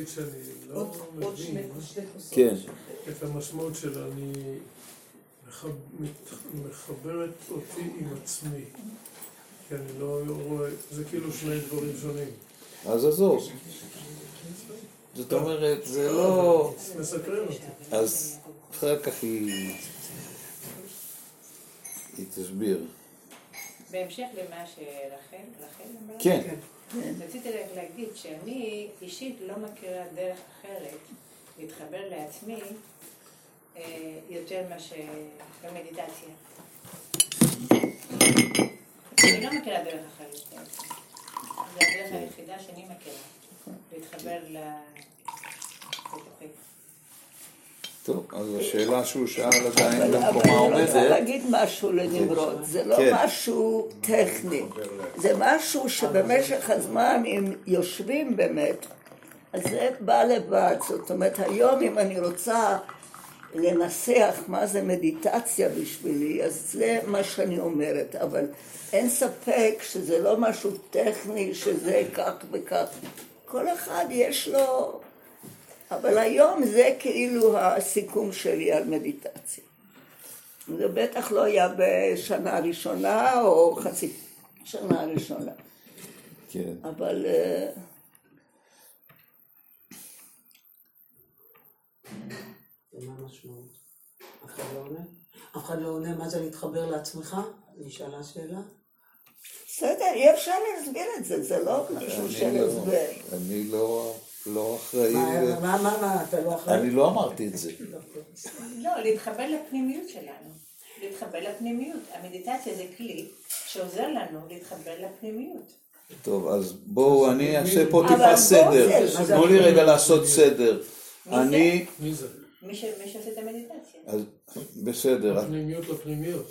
להגיד שאני לא עוד עוד שני מבין. כן. את המשמעות של אני מחברת אותי עם עצמי. כי אני לא רואה, זה כאילו שני דברים שונים. אז עזוב. זאת אומרת, זה לא... מסקרן אותי. אז אחר כך היא... היא תסביר. בהמשך למה שרחל, רחל אמרה? כן. רציתי רק להגיד שאני אישית לא מכירה דרך אחרת להתחבר לעצמי אה, יותר מאשר במדיטציה. אני לא מכירה דרך אחרת. זו הדרך היחידה שאני מכירה, להתחבר לתוכי. טוב, אז השאלה שהוא שאל עדיין אבל אבל במקומה אני רוצה עומדת. להגיד משהו לנמרוד, זה לא כן. משהו טכני, זה משהו שבמשך הזמן, אם יושבים באמת, אז זה בא לבד, זאת אומרת, היום אם אני רוצה לנסח מה זה מדיטציה בשבילי, אז זה מה שאני אומרת, אבל אין ספק שזה לא משהו טכני, שזה כך וכך. כל אחד יש לו... אבל היום זה כאילו הסיכום שלי על מדיטציה. זה בטח לא היה בשנה ראשונה או חצי שנה ראשונה, כן. אבל אה? אף אחד לא עונה? אף אחד לא עונה מה זה להתחבר לעצמך? נשאלה שאלה. בסדר, אי אפשר להסביר את זה, זה לא משהו של לא- הסבר. אני לא לא אחראי. מה, ו- מה, מה, מה, אתה לא אחראי? אני לא אמרתי את זה. לא, להתחבר לפנימיות שלנו. להתחבר לפנימיות. המדיטציה זה כלי שעוזר לנו להתחבר לפנימיות. טוב, אז בואו, אני אעשה פה טיפה סדר. תנו לי רגע לעשות סדר. אני... מי זה? מי ש- מי שעושה את המדיטציה. בסדר, הפנימיות לפנימיות.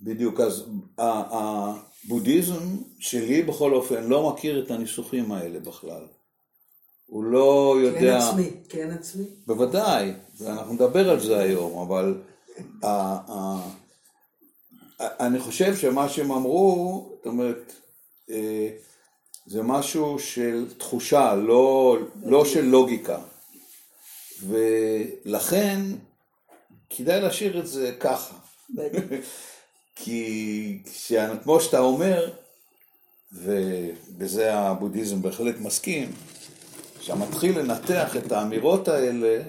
בדיוק, אז הבודהיזם שלי בכל אופן לא מכיר את הניסוחים האלה בכלל. הוא לא כן יודע... עצמי, כן עצמי. בוודאי, ואנחנו נדבר על זה היום, אבל ה, ה, אני חושב שמה שהם אמרו, זאת אומרת, אה, זה משהו של תחושה, לא, לא של לוגיקה. ולכן כדאי להשאיר את זה ככה. כי כמו שאתה אומר, ובזה הבודהיזם בהחלט מסכים, כשאתה מתחיל לנתח את האמירות האלה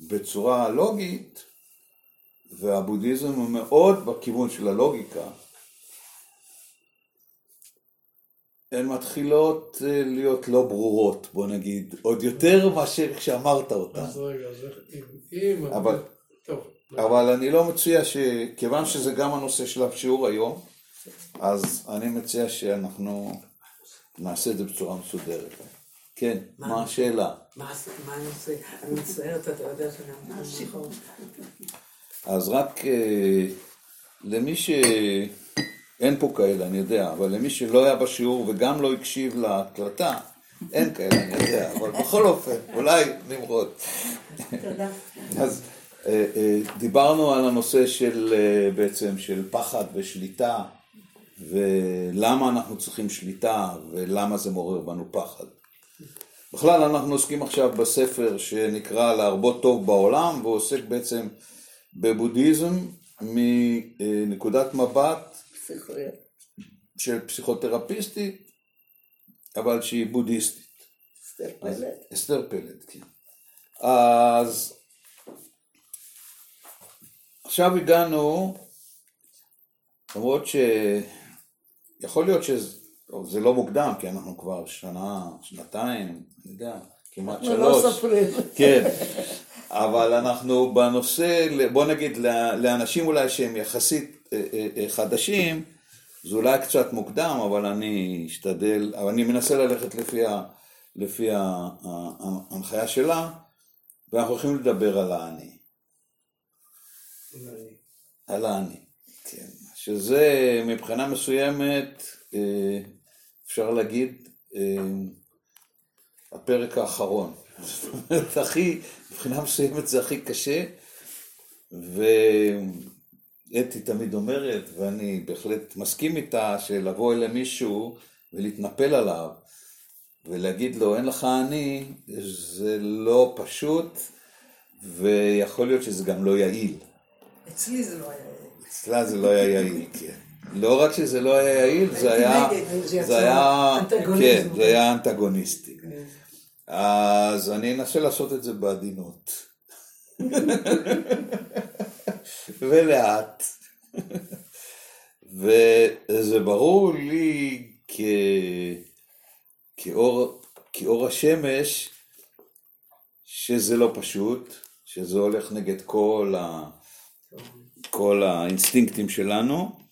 בצורה לוגית, והבודהיזם הוא מאוד בכיוון של הלוגיקה, הן מתחילות אה, להיות לא ברורות, בוא נגיד, עוד יותר מאשר כשאמרת אותן. אז רגע, אז. אם... אבל- טוב. אבל אני לא מציע ש... כיוון שזה גם הנושא של השיעור היום, אז אני מציע שאנחנו נעשה את זה בצורה מסודרת. כן, מה השאלה? מה אני עושה? אני מצטערת, אתה יודע שאני אמרתי. אז רק אה, למי ש... אין פה כאלה, אני יודע, אבל למי שלא היה בשיעור וגם לא הקשיב להקלטה, אין כאלה, אני יודע, אבל בכל אופן, אולי נמרוד. תודה. אז אה, אה, דיברנו על הנושא של בעצם של פחד ושליטה, ולמה אנחנו צריכים שליטה, ולמה זה מעורר בנו פחד. בכלל אנחנו עוסקים עכשיו בספר שנקרא להרבות טוב בעולם, והוא עוסק בעצם בבודהיזם מנקודת מבט. של פסיכותרפיסטית, אבל שהיא בודהיסטית. אסתר פלד. אסתר פלד, כן. אז עכשיו הגענו, למרות שיכול להיות שזה טוב, זה לא מוקדם, כי אנחנו כבר שנה, שנתיים, אני יודע, כמעט אנחנו לא שלוש. סופרים. כן, אבל אנחנו בנושא, בוא נגיד, לאנשים אולי שהם יחסית אה, אה, אה, חדשים, זה אולי קצת מוקדם, אבל אני אשתדל, אבל אני מנסה ללכת לפי, ה, לפי ההנחיה שלה, ואנחנו הולכים לדבר על האני. על האני, כן. שזה מבחינה מסוימת, אפשר להגיד, אה, הפרק האחרון. זאת אומרת, הכי, מבחינה מסוימת זה הכי קשה, ואתי תמיד אומרת, ואני בהחלט מסכים איתה, שלבוא אל מישהו ולהתנפל עליו, ולהגיד לו אין לך אני, זה לא פשוט, ויכול להיות שזה גם לא יעיל. אצלי זה לא היה יעיל. אצלה זה לא היה יעיל, כן. לא רק שזה לא היה יעיל, זה היה, זה היה, כן, זה היה אנטגוניסטי. אז אני אנסה לעשות את זה בעדינות. ולאט. וזה ברור לי כ... כאור, כאור השמש שזה לא פשוט, שזה הולך נגד כל, ה... כל האינסטינקטים שלנו,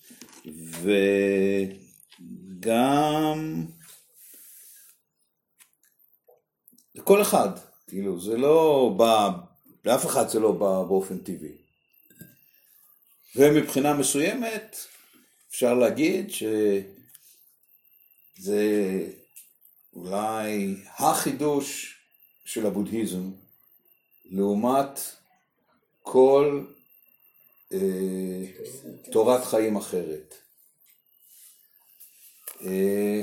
וגם לכל אחד, כאילו, זה לא בא, לאף אחד זה לא בא באופן טבעי. ומבחינה מסוימת, אפשר להגיד שזה אולי החידוש של הבודהיזם לעומת כל תורת חיים אחרת. אה,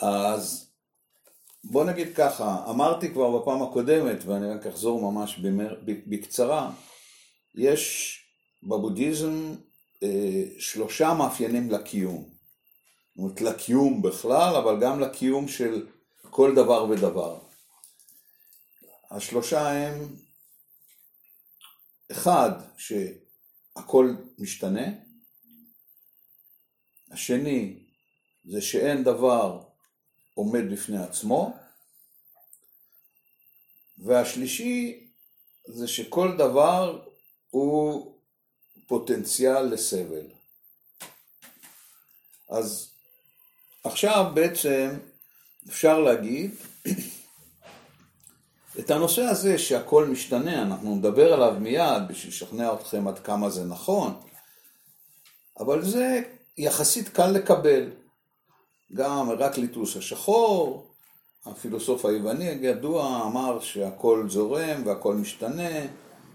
אז בוא נגיד ככה, אמרתי כבר בפעם הקודמת, ואני רק אחזור ממש במר, בקצרה, יש בבודהיזם אה, שלושה מאפיינים לקיום. זאת אומרת, לקיום בכלל, אבל גם לקיום של כל דבר ודבר. השלושה הם, אחד, שהכל משתנה, השני, זה שאין דבר עומד בפני עצמו, והשלישי, זה שכל דבר הוא פוטנציאל לסבל. אז עכשיו בעצם אפשר להגיד את הנושא הזה שהכל משתנה, אנחנו נדבר עליו מיד בשביל לשכנע אתכם עד כמה זה נכון, אבל זה יחסית קל לקבל. גם הרקליטוס השחור, הפילוסוף היווני הידוע אמר שהכל זורם והכל משתנה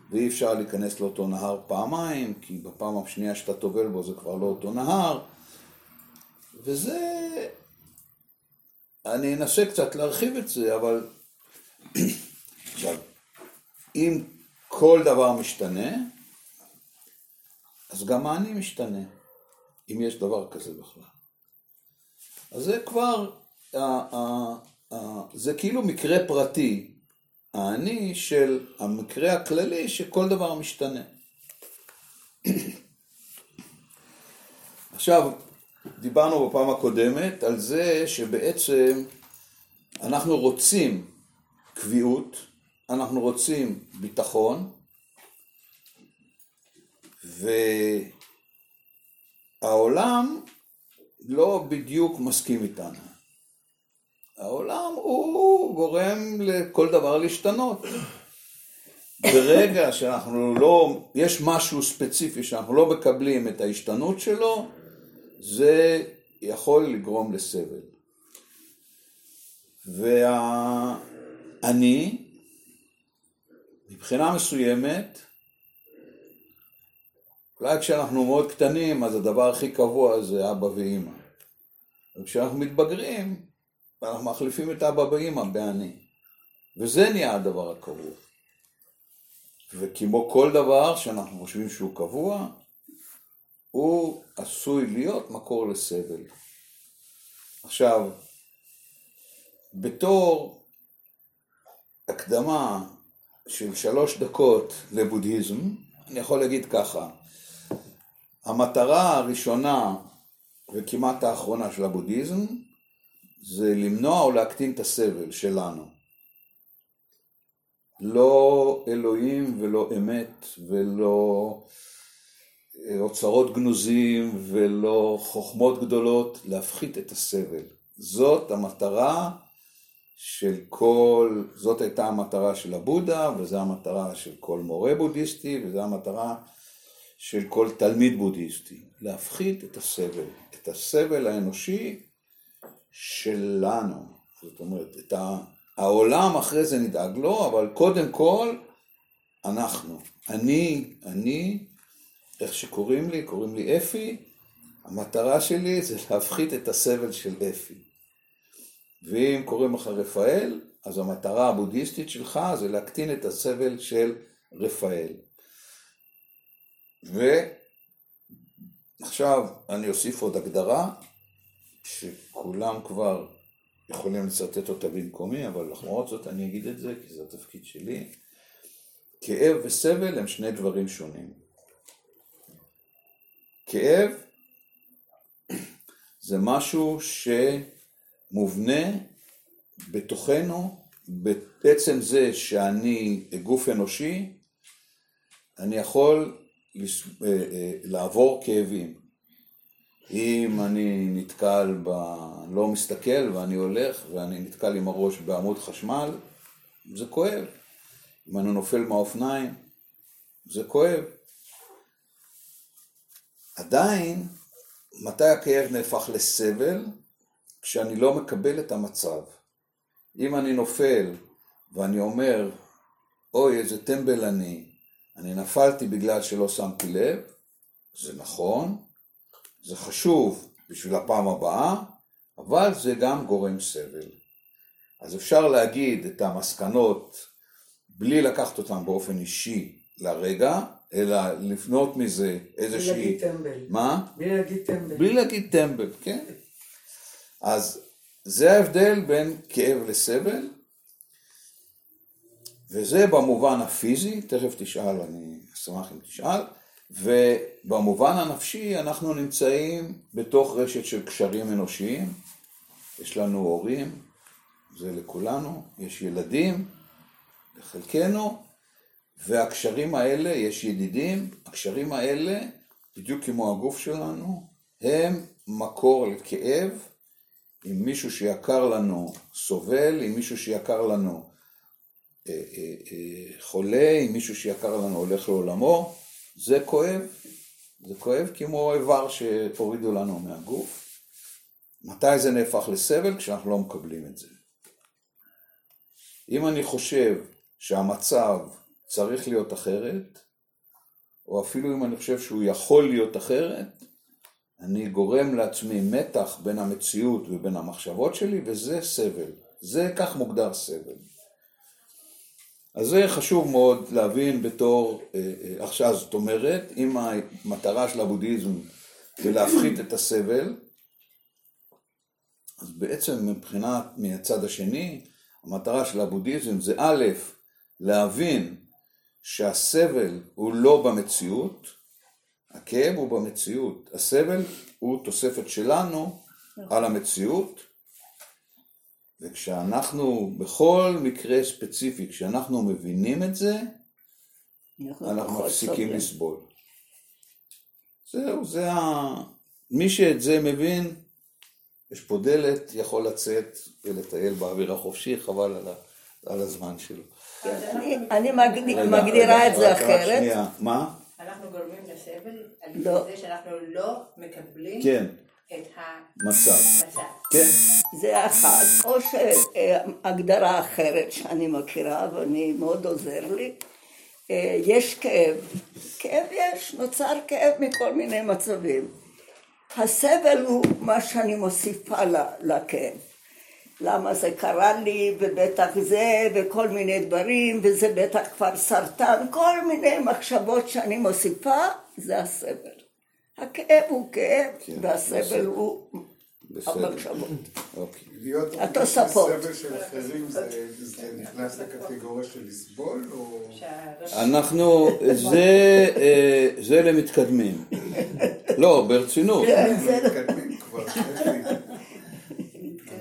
ואי אפשר להיכנס לאותו נהר פעמיים, כי בפעם השנייה שאתה טובל בו זה כבר לא אותו נהר. וזה... אני אנסה קצת להרחיב את זה, אבל... עכשיו, אם כל דבר משתנה, אז גם האני משתנה, אם יש דבר כזה בכלל. אז זה כבר, זה כאילו מקרה פרטי האני של המקרה הכללי שכל דבר משתנה. עכשיו, דיברנו בפעם הקודמת על זה שבעצם אנחנו רוצים קביעות, אנחנו רוצים ביטחון, והעולם לא בדיוק מסכים איתנו. העולם הוא גורם לכל דבר להשתנות. ברגע שאנחנו לא, יש משהו ספציפי שאנחנו לא מקבלים את ההשתנות שלו, זה יכול לגרום לסבל. והאני, מבחינה מסוימת, אולי כשאנחנו מאוד קטנים, אז הדבר הכי קבוע זה אבא ואימא. וכשאנחנו מתבגרים, ואנחנו מחליפים את אבא ואמא באני. וזה נהיה הדבר הקבוע. וכמו כל דבר שאנחנו חושבים שהוא קבוע, הוא עשוי להיות מקור לסבל. עכשיו, בתור הקדמה של שלוש דקות לבודהיזם, אני יכול להגיד ככה, המטרה הראשונה וכמעט האחרונה של הבודהיזם זה למנוע או להקטין את הסבל שלנו. לא אלוהים ולא אמת ולא אה, אוצרות גנוזים ולא חוכמות גדולות, להפחית את הסבל. זאת המטרה של כל, זאת הייתה המטרה של הבודה וזו המטרה של כל מורה בודהיסטי וזו המטרה של כל תלמיד בודהיסטי, להפחית את הסבל, את הסבל האנושי שלנו. זאת אומרת, את העולם אחרי זה נדאג לו, אבל קודם כל, אנחנו. אני, אני, איך שקוראים לי, קוראים לי אפי, המטרה שלי זה להפחית את הסבל של אפי. ואם קוראים לך רפאל, אז המטרה הבודהיסטית שלך זה להקטין את הסבל של רפאל. ועכשיו אני אוסיף עוד הגדרה, שכולם כבר יכולים לצטט אותה במקומי, אבל למרות זאת אני אגיד את זה, כי זה התפקיד שלי. כאב וסבל הם שני דברים שונים. כאב זה משהו שמובנה בתוכנו, בעצם זה שאני גוף אנושי, אני יכול אה, אה, לעבור כאבים. אם אני נתקל ב... לא מסתכל ואני הולך ואני נתקל עם הראש בעמוד חשמל, זה כואב. אם אני נופל מהאופניים, זה כואב. עדיין, מתי הכאב נהפך לסבל? כשאני לא מקבל את המצב. אם אני נופל ואני אומר, אוי, איזה טמבל אני, אני נפלתי בגלל שלא שמתי לב, זה נכון, זה חשוב בשביל הפעם הבאה, אבל זה גם גורם סבל. אז אפשר להגיד את המסקנות בלי לקחת אותן באופן אישי לרגע, אלא לפנות מזה איזושהי... בלי להגיד טמבל. מה? בלי להגיד טמבל. בלי להגיד טמבל, כן. אז זה ההבדל בין כאב לסבל, וזה במובן הפיזי, תכף תשאל, אני אשמח אם תשאל, ובמובן הנפשי אנחנו נמצאים בתוך רשת של קשרים אנושיים, יש לנו הורים, זה לכולנו, יש ילדים, לחלקנו, והקשרים האלה, יש ידידים, הקשרים האלה, בדיוק כמו הגוף שלנו, הם מקור לכאב, אם מישהו שיקר לנו סובל, אם מישהו שיקר לנו אה, אה, אה, חולה, אם מישהו שיקר לנו הולך לעולמו, זה כואב, זה כואב כמו איבר שהורידו לנו מהגוף. מתי זה נהפך לסבל? כשאנחנו לא מקבלים את זה. אם אני חושב שהמצב צריך להיות אחרת, או אפילו אם אני חושב שהוא יכול להיות אחרת, אני גורם לעצמי מתח בין המציאות ובין המחשבות שלי, וזה סבל. זה כך מוגדר סבל. אז זה חשוב מאוד להבין בתור, אה, אה, עכשיו זאת אומרת, אם המטרה של הבודהיזם זה להפחית את הסבל, אז בעצם מבחינת, מהצד השני, המטרה של הבודהיזם זה א', להבין שהסבל הוא לא במציאות, הכאב הוא במציאות, הסבל הוא תוספת שלנו על המציאות, וכשאנחנו, בכל מקרה ספציפי, כשאנחנו מבינים את זה, אנחנו מפסיקים לסבול. זהו, זה ה... מי שאת זה מבין, יש פה דלת, יכול לצאת ולטייל באוויר החופשי, חבל על, ה... על הזמן שלו. אני מגדירה את זה אחרת. מה? אנחנו גורמים לסבל על לא. זה שאנחנו לא מקבלים כן, את מצב. המצב. כן, זה אחד, או שהגדרה אחרת שאני מכירה ואני מאוד עוזר לי, אה, יש כאב, כאב יש, נוצר כאב מכל מיני מצבים. הסבל הוא מה שאני מוסיפה לכאב. למה זה קרה לי, ובטח זה, וכל מיני דברים, וזה בטח כבר סרטן, כל מיני מחשבות שאני מוסיפה, זה הסבל. הכאב הוא כאב, כן, והסבל בסדר. הוא. המחשבות. אוקיי. להיות התוספות. סבל של אחרים זה זה נכנס לקטגוריה של לסבול או... אנחנו, זה, אה, זה למתקדמים. לא, ברצינות. מתקדמים כבר, אפי.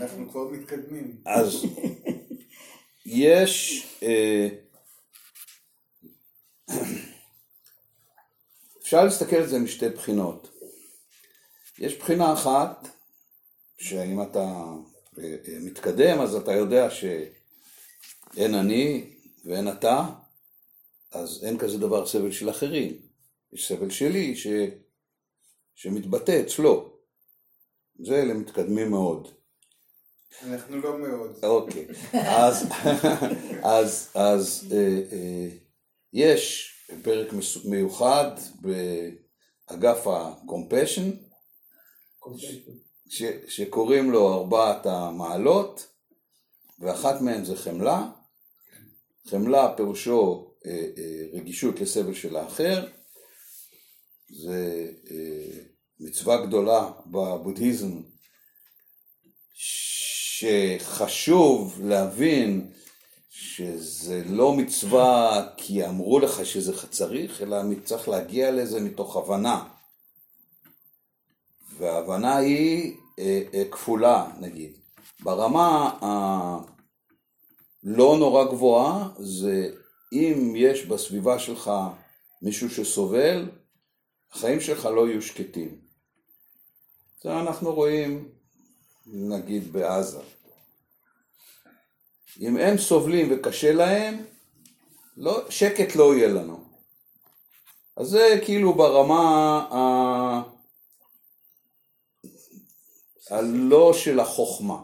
אנחנו כבר מתקדמים. אז יש, אה, אפשר להסתכל על זה משתי בחינות. יש בחינה אחת, שאם אתה אה, אה, מתקדם אז אתה יודע שאין אני ואין אתה, אז אין כזה דבר סבל של אחרים. יש סבל שלי ש... שמתבטא אצלו. זה למתקדמים מאוד. אנחנו לא מאוד. אוקיי, אז, אז, אז אה, אה, יש פרק מיוחד באגף ה-compassion, שקוראים לו ארבעת המעלות, ואחת מהן זה חמלה. חמלה פירושו אה, אה, רגישות לסבל של האחר, זה אה, מצווה גדולה בבודהיזם, שחשוב להבין שזה לא מצווה כי אמרו לך שזה צריך, אלא צריך להגיע לזה מתוך הבנה. וההבנה היא אה, אה, כפולה נגיד. ברמה הלא נורא גבוהה זה אם יש בסביבה שלך מישהו שסובל, החיים שלך לא יהיו שקטים. זה אנחנו רואים נגיד בעזה. אם הם סובלים וקשה להם, לא, שקט לא יהיה לנו. אז זה כאילו ברמה ה... הלא של החוכמה.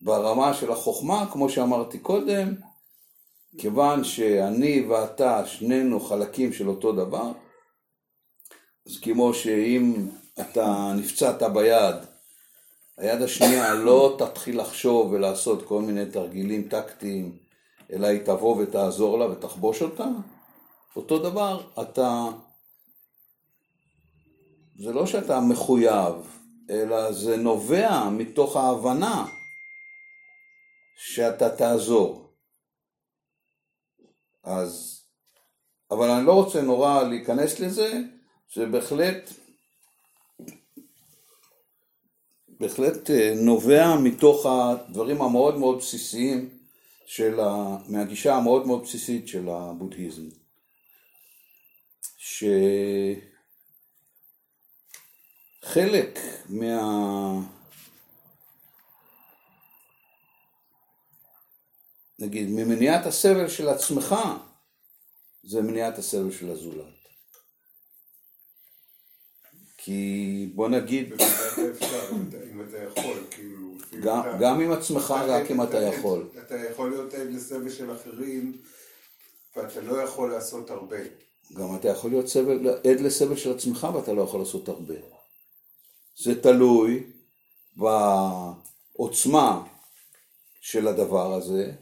ברמה של החוכמה, כמו שאמרתי קודם, כיוון שאני ואתה שנינו חלקים של אותו דבר, אז כמו שאם אתה נפצעת ביד, היד השנייה לא תתחיל לחשוב ולעשות כל מיני תרגילים טקטיים, אלא היא תבוא ותעזור לה ותחבוש אותה, אותו דבר, אתה זה לא שאתה מחויב, אלא זה נובע מתוך ההבנה שאתה תעזור. אז, אבל אני לא רוצה נורא להיכנס לזה, זה בהחלט, בהחלט אה, נובע מתוך הדברים המאוד מאוד בסיסיים של ה... מהגישה המאוד מאוד בסיסית של הבודהיזם. ש... חלק מה... נגיד, ממניעת הסבל של עצמך, זה מניעת הסבל של הזולת. כי בוא נגיד... אם אתה יכול, כאילו... גם עם עצמך, רק אם אתה יכול. אתה יכול להיות עד לסבל של אחרים, ואתה לא יכול לעשות הרבה. גם אתה יכול להיות עד לסבל של עצמך ואתה לא יכול לעשות הרבה. זה תלוי בעוצמה של הדבר הזה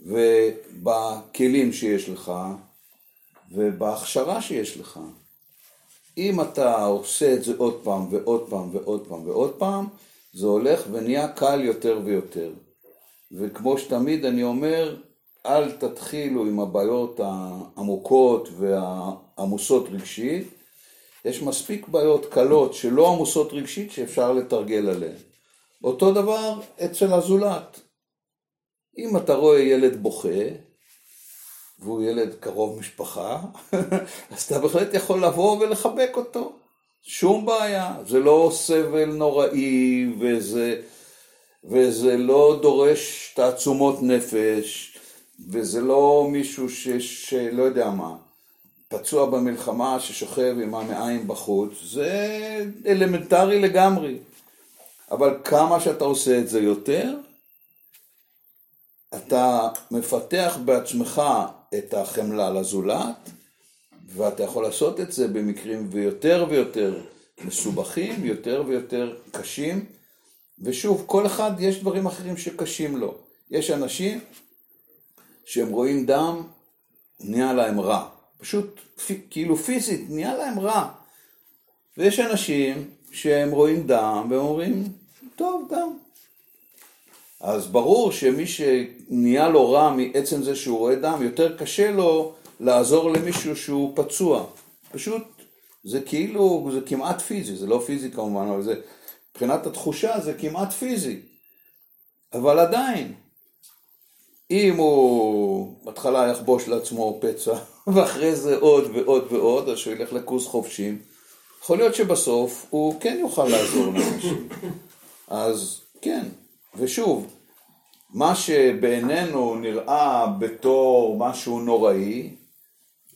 ובכלים שיש לך ובהכשרה שיש לך. אם אתה עושה את זה עוד פעם ועוד פעם ועוד פעם ועוד פעם, זה הולך ונהיה קל יותר ויותר. וכמו שתמיד אני אומר, אל תתחילו עם הבעיות העמוקות והעמוסות רגשית, יש מספיק בעיות קלות שלא עמוסות רגשית שאפשר לתרגל עליהן. אותו דבר אצל הזולת. אם אתה רואה ילד בוכה, והוא ילד קרוב משפחה, אז אתה בהחלט יכול לבוא ולחבק אותו. שום בעיה, זה לא סבל נוראי וזה, וזה לא דורש תעצומות נפש, וזה לא מישהו שלא יודע מה. פצוע במלחמה ששוכב עם המעיים בחוץ, זה אלמנטרי לגמרי. אבל כמה שאתה עושה את זה יותר, אתה מפתח בעצמך את החמלה לזולת, ואתה יכול לעשות את זה במקרים ויותר ויותר מסובכים, יותר ויותר קשים, ושוב, כל אחד יש דברים אחרים שקשים לו. יש אנשים שהם רואים דם, נהיה להם רע. פשוט כאילו פיזית, נהיה להם רע. ויש אנשים שהם רואים דם והם אומרים, טוב, דם. אז ברור שמי שנהיה לו רע מעצם זה שהוא רואה דם, יותר קשה לו לעזור למישהו שהוא פצוע. פשוט זה כאילו, זה כמעט פיזי, זה לא פיזי כמובן, אבל זה, מבחינת התחושה זה כמעט פיזי. אבל עדיין, אם הוא בהתחלה יחבוש לעצמו פצע, ואחרי זה עוד ועוד ועוד, אז שהוא ילך לקורס חובשים, יכול להיות שבסוף הוא כן יוכל לעזור לאנשים. אז כן, ושוב, מה שבעינינו נראה בתור משהו נוראי,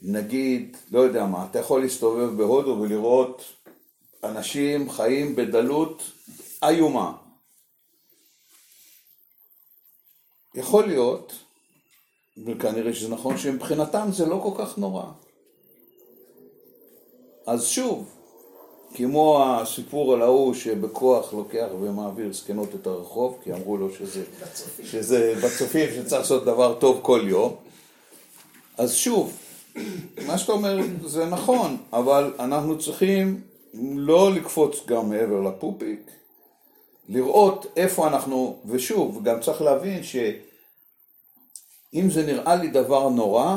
נגיד, לא יודע מה, אתה יכול להסתובב בהודו ולראות אנשים חיים בדלות איומה. יכול להיות, וכנראה שזה נכון שמבחינתם זה לא כל כך נורא. אז שוב, כמו הסיפור על ההוא שבכוח לוקח ומעביר זקנות את הרחוב, כי אמרו לו שזה, שזה בצופים שצריך לעשות דבר טוב כל יום. אז שוב, מה שאתה אומר זה נכון, אבל אנחנו צריכים לא לקפוץ גם מעבר לפופיק, לראות איפה אנחנו, ושוב, גם צריך להבין שאם זה נראה לי דבר נורא,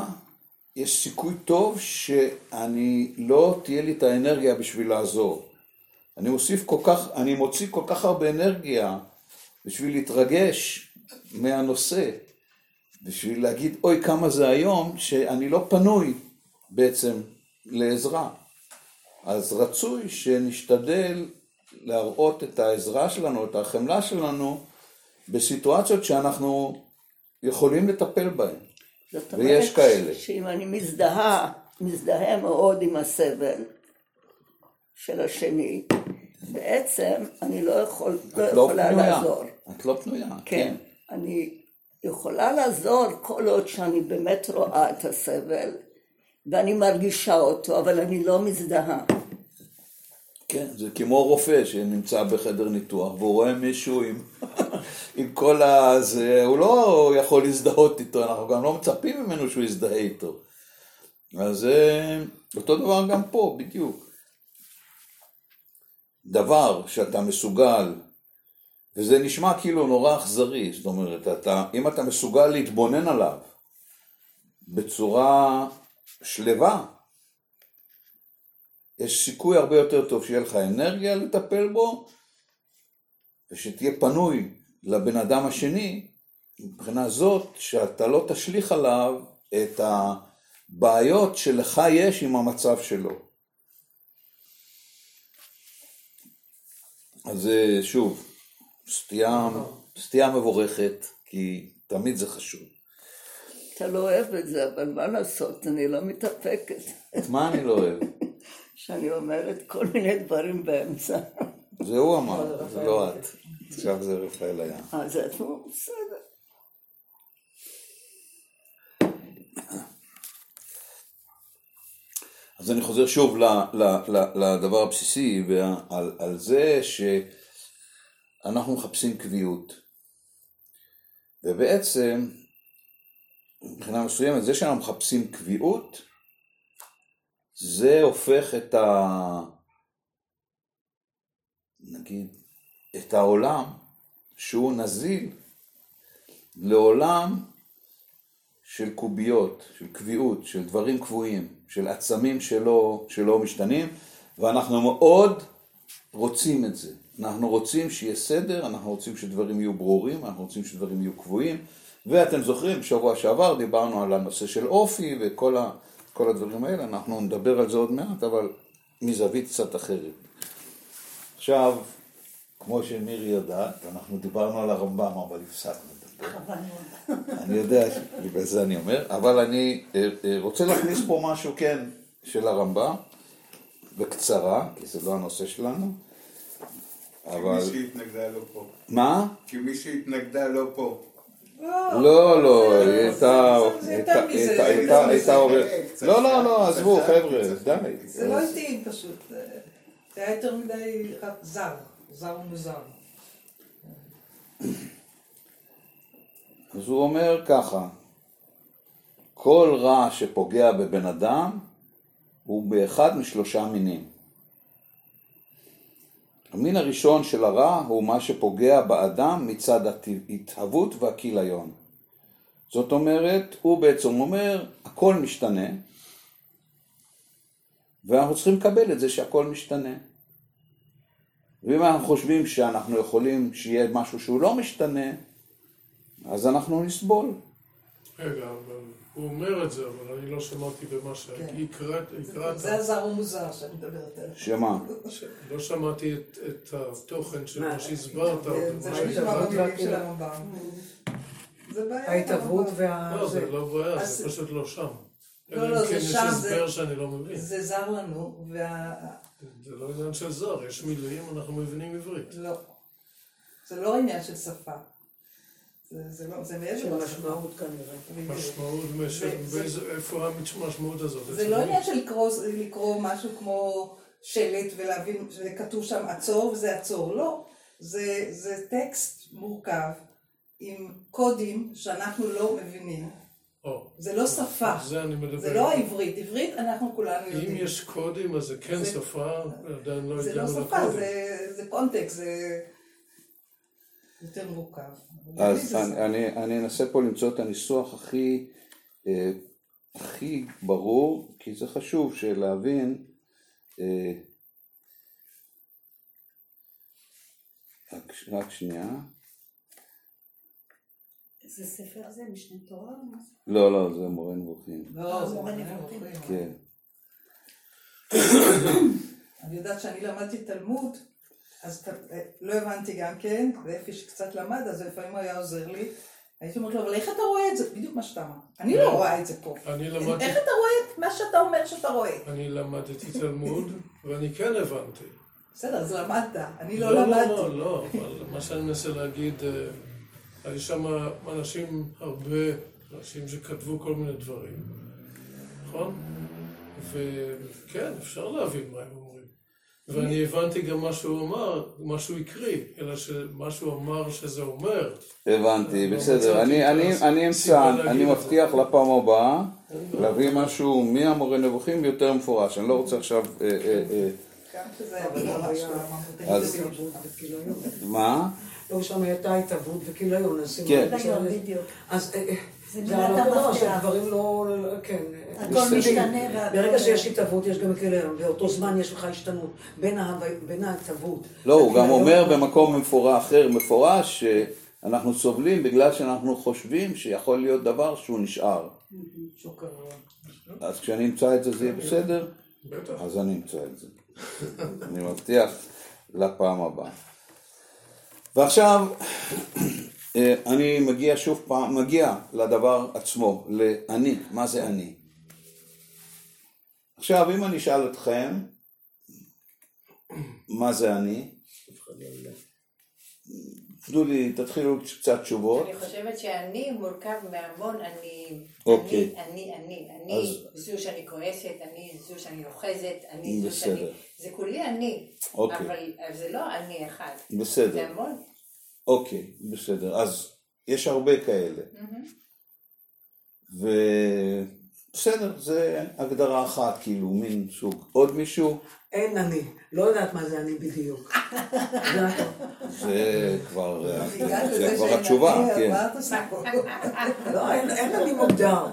יש סיכוי טוב שאני לא תהיה לי את האנרגיה בשביל לעזור. אני מוסיף כל כך, אני מוציא כל כך הרבה אנרגיה בשביל להתרגש מהנושא, בשביל להגיד אוי כמה זה היום, שאני לא פנוי בעצם לעזרה. אז רצוי שנשתדל להראות את העזרה שלנו, את החמלה שלנו, בסיטואציות שאנחנו יכולים לטפל בהן. זאת ויש אומרת כאלה. שאם אני מזדהה, מזדהה מאוד עם הסבל של השני, בעצם אני לא, יכול, לא לא יכולה פנויה. לעזור. את לא פנויה, כן, אני יכולה לעזור כל עוד שאני באמת רואה את הסבל ואני מרגישה אותו, אבל אני לא מזדהה. כן, זה כמו רופא שנמצא בחדר ניתוח והוא רואה מישהו עם, עם כל ה... זה, הוא לא יכול להזדהות איתו, אנחנו גם לא מצפים ממנו שהוא יזדהה איתו. אז אה, אותו דבר גם פה, בדיוק. דבר שאתה מסוגל, וזה נשמע כאילו נורא אכזרי, זאת אומרת, אתה, אם אתה מסוגל להתבונן עליו בצורה שלווה, יש סיכוי הרבה יותר טוב שיהיה לך אנרגיה לטפל בו, ושתהיה פנוי לבן אדם השני, מבחינה זאת שאתה לא תשליך עליו את הבעיות שלך יש עם המצב שלו. אז זה שוב, סטייה, סטייה מבורכת, כי תמיד זה חשוב. אתה לא אוהב את זה, אבל מה לעשות, אני לא מתאפקת. את מה אני לא אוהב? שאני אומרת כל מיני דברים באמצע. זה הוא אמר, זה לא את. עכשיו זה רפאל היה. אז זה בסדר. אז אני חוזר שוב ל, ל, ל, לדבר הבסיסי ועל על זה שאנחנו מחפשים קביעות. ובעצם, מבחינה מסוימת, זה שאנחנו מחפשים קביעות, זה הופך את ה... נגיד, את העולם, שהוא נזיל, לעולם של קוביות, של קביעות, של דברים קבועים, של עצמים שלא, שלא משתנים, ואנחנו מאוד רוצים את זה. אנחנו רוצים שיהיה סדר, אנחנו רוצים שדברים יהיו ברורים, אנחנו רוצים שדברים יהיו קבועים, ואתם זוכרים, בשבוע שעבר דיברנו על הנושא של אופי וכל ה, כל הדברים האלה, אנחנו נדבר על זה עוד מעט, אבל מזווית קצת אחרת. עכשיו, כמו שמירי יודעת, אנחנו דיברנו על הרמב"ם, אבל הפסקנו לדבר. אני יודע, בגלל זה אני אומר, אבל אני אה, אה, רוצה להכניס פה משהו, כן, של הרמב"ם, בקצרה, כי זה לא הנושא שלנו, אבל... כי מי שהתנגדה לא פה. מה? כי מי שהתנגדה לא פה. לא, לא, היא הייתה... זה הייתה- יותר מזה, הייתה- זה הייתה- יותר הייתה מזה. עוברת... לא, לא, לא, עזבו, חבר'ה, די. זה לא התאים פשוט. זה היה יותר מדי זר, זר ומוזר. אז הוא אומר ככה, כל רע שפוגע בבן אדם הוא באחד משלושה מינים. המין הראשון של הרע הוא מה שפוגע באדם מצד ההתהוות והכיליון. זאת אומרת, הוא בעצם אומר, הכל משתנה, ואנחנו צריכים לקבל את זה שהכל משתנה. ואם אנחנו חושבים שאנחנו יכולים שיהיה משהו שהוא לא משתנה, אז אנחנו נסבול. רגע, אבל הוא אומר את זה, אבל אני לא שמעתי במה שהקראת. זה הזר ומוזר שאני מדברת עליו. שמה? לא שמעתי את- את התוכן של מה שהסברת. זה לא נשמע. במילים של הרמב"ם. זה בעיה. ההתעברות וה... לא, זה לא בעיה, זה פשוט לא שם. לא, לא, כן זה יש שם, הסבר זה- שאני לא מבין. זה זר לנו, וה... זה לא עניין של זר, יש מילים, אנחנו מבינים עברית. לא. זה לא עניין של שפה. זה- זה לא, זה מעבר של לשפה. משמעות כנראה. משמעות, איפה המשמעות הזאת? זה לא עניין של לקרוא, משהו כמו שלט ולהבין שכתוב שם עצור וזה עצור. לא, זה, זה טקסט מורכב עם קודים שאנחנו לא מבינים. או, זה לא שפה, זה אני מדבר. זה לא העברית. עברית אנחנו כולנו אם יודעים. יש קודים אז זה כן זה- שפה, עדיין לא זה לא הגענו שפה, לקודים. זה, זה קונטקסט, זה יותר מורכב. אז זה- אני, אני, אני אנסה פה למצוא את הניסוח הכי, אה, הכי ברור, כי זה חשוב שלהבין, אה, רק, רק שנייה, איזה ספר זה? משנה תורה? זה? לא, לא, זה מורה נבוכים, לא, זה מורה מורה. נבוכים. כן, אני יודעת שאני למדתי תלמוד, אז ת- לא הבנתי גם כן, ואפי שקצת למד, אז לפעמים הוא היה עוזר לי. הייתי אומרת לו, אבל איך אתה רואה את זה? בדיוק מה שאתה אמר. אני לא רואה את זה פה. אני למדתי, איך אתה רואה את מה שאתה אומר שאתה רואה? אני למדתי תלמוד, ואני כן הבנתי. בסדר, אז למדת. אני לא לא, למדתי. לא, לא, אבל מה שאני מנסה להגיד, אה, היו שם אנשים, הרבה אנשים שכתבו כל מיני דברים, נכון? וכן, אפשר להבין מה הם אומרים. ואני הבנתי גם מה שהוא אמר, מה שהוא הקריא, אלא שמה שהוא אמר שזה אומר. הבנתי, לא בסדר, מצאתי אני, אני אמצא, אני. מבטיח לפעם הבאה להביא משהו מהמורה נבוכים יותר מפורש, אני לא רוצה עכשיו, אה, אה, אה, לא. אז-. מה? לא, שם הייתה התהוות וכיליון, אז... כן. היום, בדיוק. אז אה, אה, זה היה לא. שהדברים לא... כן. הכל. משתנה והכל- ברגע שיש התהוות יש גם כיליון, באותו זמן יש לך השתנות בין ההתהוות. לא, הוא גם. אומר במקום מפורש אחר מפורש שאנחנו סובלים בגלל שאנחנו חושבים שיכול להיות דבר שהוא נשאר. אז כשאני אמצא את זה זה יהיה בסדר? בטח. אז אני אמצא את זה. אני מבטיח לפעם הבאה. ועכשיו אני מגיע שוב פעם, מגיע לדבר עצמו, לאני, מה זה אני? עכשיו אם אני אשאל אתכם מה זה אני, תנו לי, תתחילו קצת תשובות. אני חושבת שאני מורכב מהמון אני. אוקיי. אני, אני, אני. אני זו שאני כועסת, אני זו שאני אוחזת, אני זו. שאני... זה כולי אני. אוקיי. אבל אבל זה לא אני אחד. בסדר. זה המון. אוקיי, בסדר. אז יש הרבה כאלה. ובסדר, זה הגדרה אחת, כאילו, מין סוג. עוד מישהו? אין אני. לא יודעת מה זה אני בדיוק. זה כבר, זה כבר התשובה, כן. לא, אין אני מוגדר.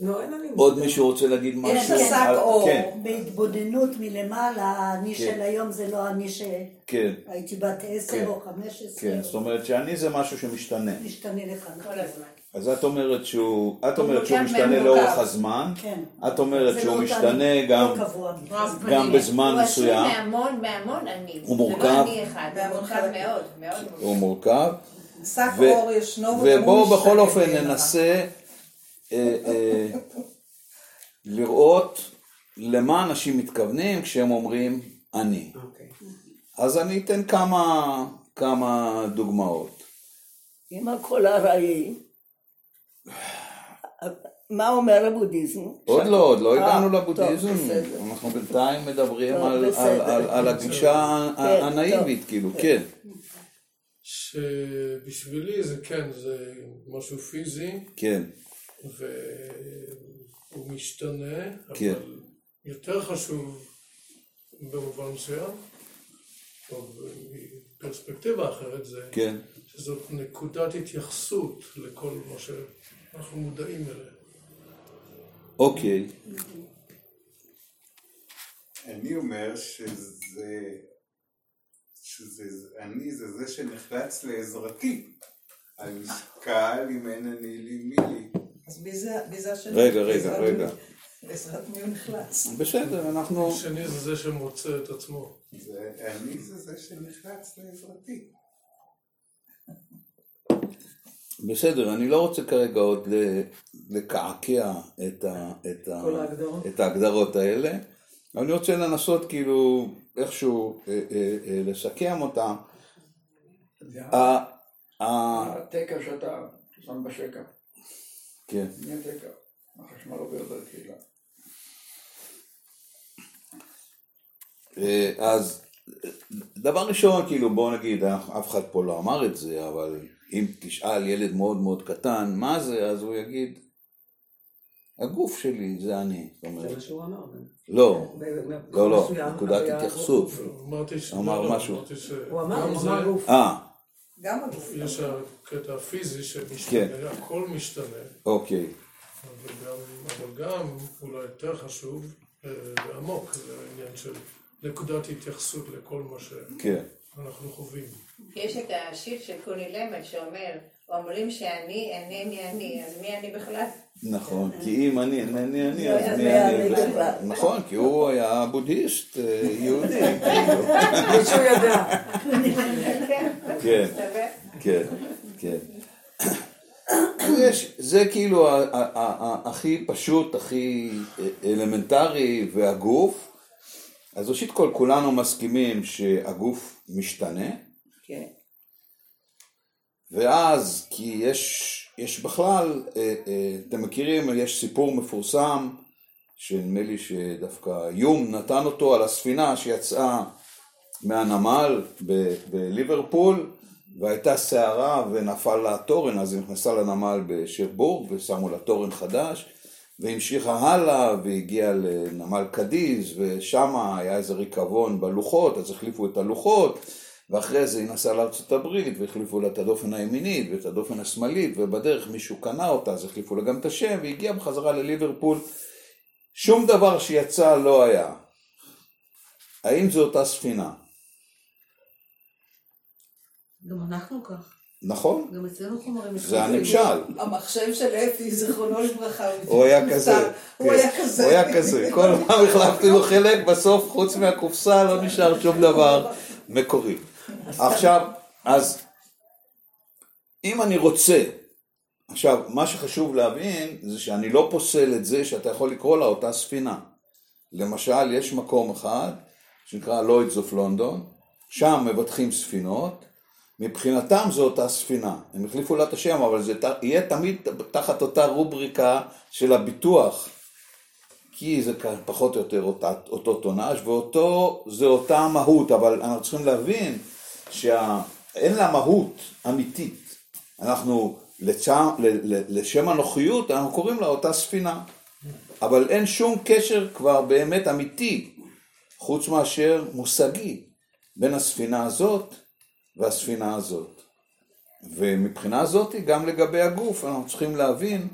לא, אין אני עוד. מישהו רוצה להגיד משהו? יש שק על- אור. כן, בהתבוננות מלמעלה, האני כן. של היום זה לא אני שהייתי כן, בת כן. עשר או חמש עשרה. כן. זאת אומרת שאני זה משהו שמשתנה. משתנה לך. כל הזמן. אז את אומרת שהוא, את אומרת שהוא משתנה. לאורך הזמן. כן. את אומרת שהוא לא משתנה גם, לא. גם בזמן הוא עשוי מסוים. מהמון, מהמון אני. הוא מורכב. זה לא אני אחד, הוא מורכב חלקים. מאוד, מאוד מורכב. הוא מורכב. שק אור ישנו, ובואו בכל אופן. ננסה אה, אה, לראות למה אנשים מתכוונים כשהם אומרים אני. אוקיי. אז אני אתן כמה, כמה דוגמאות. עם הכל ארעי. מה אומר הבודהיזם? עוד לא, עוד לא אה, הגענו לבודהיזם. אנחנו בינתיים מדברים על- הגישה כן, הנאיבית. כאילו, כן. שבשבילי זה כן, זה משהו פיזי, כן, והוא משתנה, כן. אבל יותר חשוב במובן מסוים, או בפרספקטיבה אחרת, זה כן, שזאת נקודת התייחסות לכל מה שאנחנו מודעים אליה. אוקיי, אני אומר שזה, שזה, אני זה זה שנחלץ לעזרתי. המשקל אם אין אני לי מי לי. אז מי זה מי זה השני? רגע, רגע, רגע. בעזרת מי הוא נחלץ? בסדר, אנחנו... השני זה זה שמוצא את עצמו. זה, אני זה זה שנחלץ לעזרתי. בסדר, אני לא רוצה כרגע עוד לקעקע את, ה, את, ה, ההגדרות. את ההגדרות האלה, אבל אני רוצה לנסות כאילו איכשהו אה, אה, אה, לסכם אותם. ה- ה- התקע שאתה שם בשקע, כן, מי התקע? החשמל עובר דרכי. אה, אז דבר ראשון, כאילו בוא נגיד, אף אחד פה לא אמר את זה, אבל אם תשאל ילד מאוד מאוד קטן מה זה, אז הוא יגיד, הגוף שלי זה אני. זה מה שהוא אמר. גם. לא, לא, לא, מסוים, נקודת התייחסות. אמרתי ש... אמר לא, לא, משהו. הוא אמר, הוא זה- אמר גוף. אה, גם הגוף. יש הקטע הפיזי שמשתנה, כן. הכל משתנה, אוקיי, אבל גם, אבל גם, אולי יותר חשוב אה, ועמוק, זה העניין של נקודת התייחסות לכל מה כן. שאנחנו חווים. יש את השיר של קוני למד שאומר, אומרים שאני אינני אני, אז מי אני בכלל? נכון, כי אם אני אינני אני, אז אז מי אני? בכלל? נכון, כי הוא היה בודהיסט אה, יהודי, כאילו. מישהו ידע. כן, כן, כן. יש, זה כאילו הכי פשוט, הכי אלמנטרי, והגוף. אז ראשית כל, כולנו מסכימים שהגוף משתנה, כן. ואז, כי יש, יש בכלל, אה, אה, אתם מכירים, יש סיפור מפורסם, שנדמה לי שדווקא יום נתן אותו על הספינה שיצאה מהנמל בליברפול, והייתה סערה ונפל לה תורן, אז היא נכנסה לנמל בשרבורג ושמו לה תורן חדש, והמשיכה הלאה והגיעה לנמל קדיז, ושם היה איזה ריקבון בלוחות, אז החליפו את הלוחות, ואחרי זה היא נסעה לארצות הברית, והחליפו לה את הדופן הימינית ואת הדופן השמאלית, ובדרך מישהו קנה אותה, אז החליפו לה גם את השם, והיא הגיעה בחזרה לליברפול. שום דבר שיצא לא היה. האם זו אותה ספינה? גם אנחנו כך. נכון? גם אצלנו חומרים זה הנמשל. המחשב של אפי, זכרונו לברכה, הוא היה כזה. הוא כן. היה כזה. הוא היה כזה. כל פעם החלפתי לו חלק, בסוף חוץ מהקופסה לא נשאר שום דבר מקורי. עכשיו, אז אם אני רוצה, עכשיו, מה שחשוב להבין זה שאני לא פוסל את זה שאתה יכול לקרוא לה אותה ספינה. למשל, יש מקום אחד שנקרא לוידס אוף לונדון, שם מבטחים ספינות, מבחינתם זו אותה ספינה. הם החליפו לה את השם, אבל זה יהיה תמיד תחת אותה רובריקה של הביטוח, כי זה פחות או יותר אותה, אותו טונאז' ואותו, זה אותה מהות, אבל אנחנו צריכים להבין שאין לה מהות אמיתית. אנחנו, לצע, ל, ל, לשם הנוחיות, אנחנו קוראים לה אותה ספינה. אבל אין שום קשר כבר באמת אמיתי, חוץ מאשר מושגי, בין הספינה הזאת והספינה הזאת. ומבחינה זאת, גם לגבי הגוף, אנחנו צריכים להבין,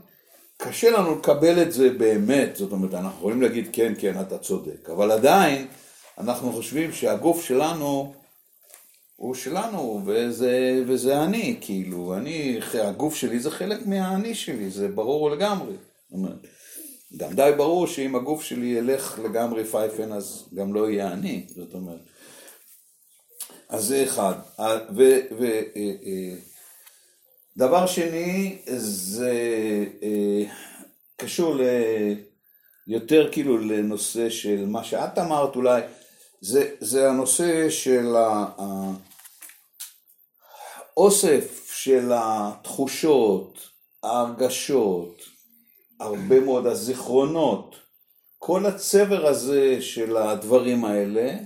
קשה לנו לקבל את זה באמת, זאת אומרת, אנחנו יכולים להגיד, כן, כן, אתה צודק, אבל עדיין, אנחנו חושבים שהגוף שלנו, הוא שלנו, וזה, וזה אני, כאילו, אני, הגוף שלי זה חלק מהאני שלי, זה ברור לגמרי. גם די ברור שאם הגוף שלי ילך לגמרי פייפן, אז גם לא יהיה אני, זאת אומרת. אז זה אחד. אה, ו, ו, אה, אה, שני, זה אה, קשור ל... יותר כאילו לנושא של מה שאת אמרת אולי, זה, זה הנושא של האוסף של התחושות, ההרגשות, הרבה מאוד הזיכרונות, כל הצבר הזה של הדברים האלה,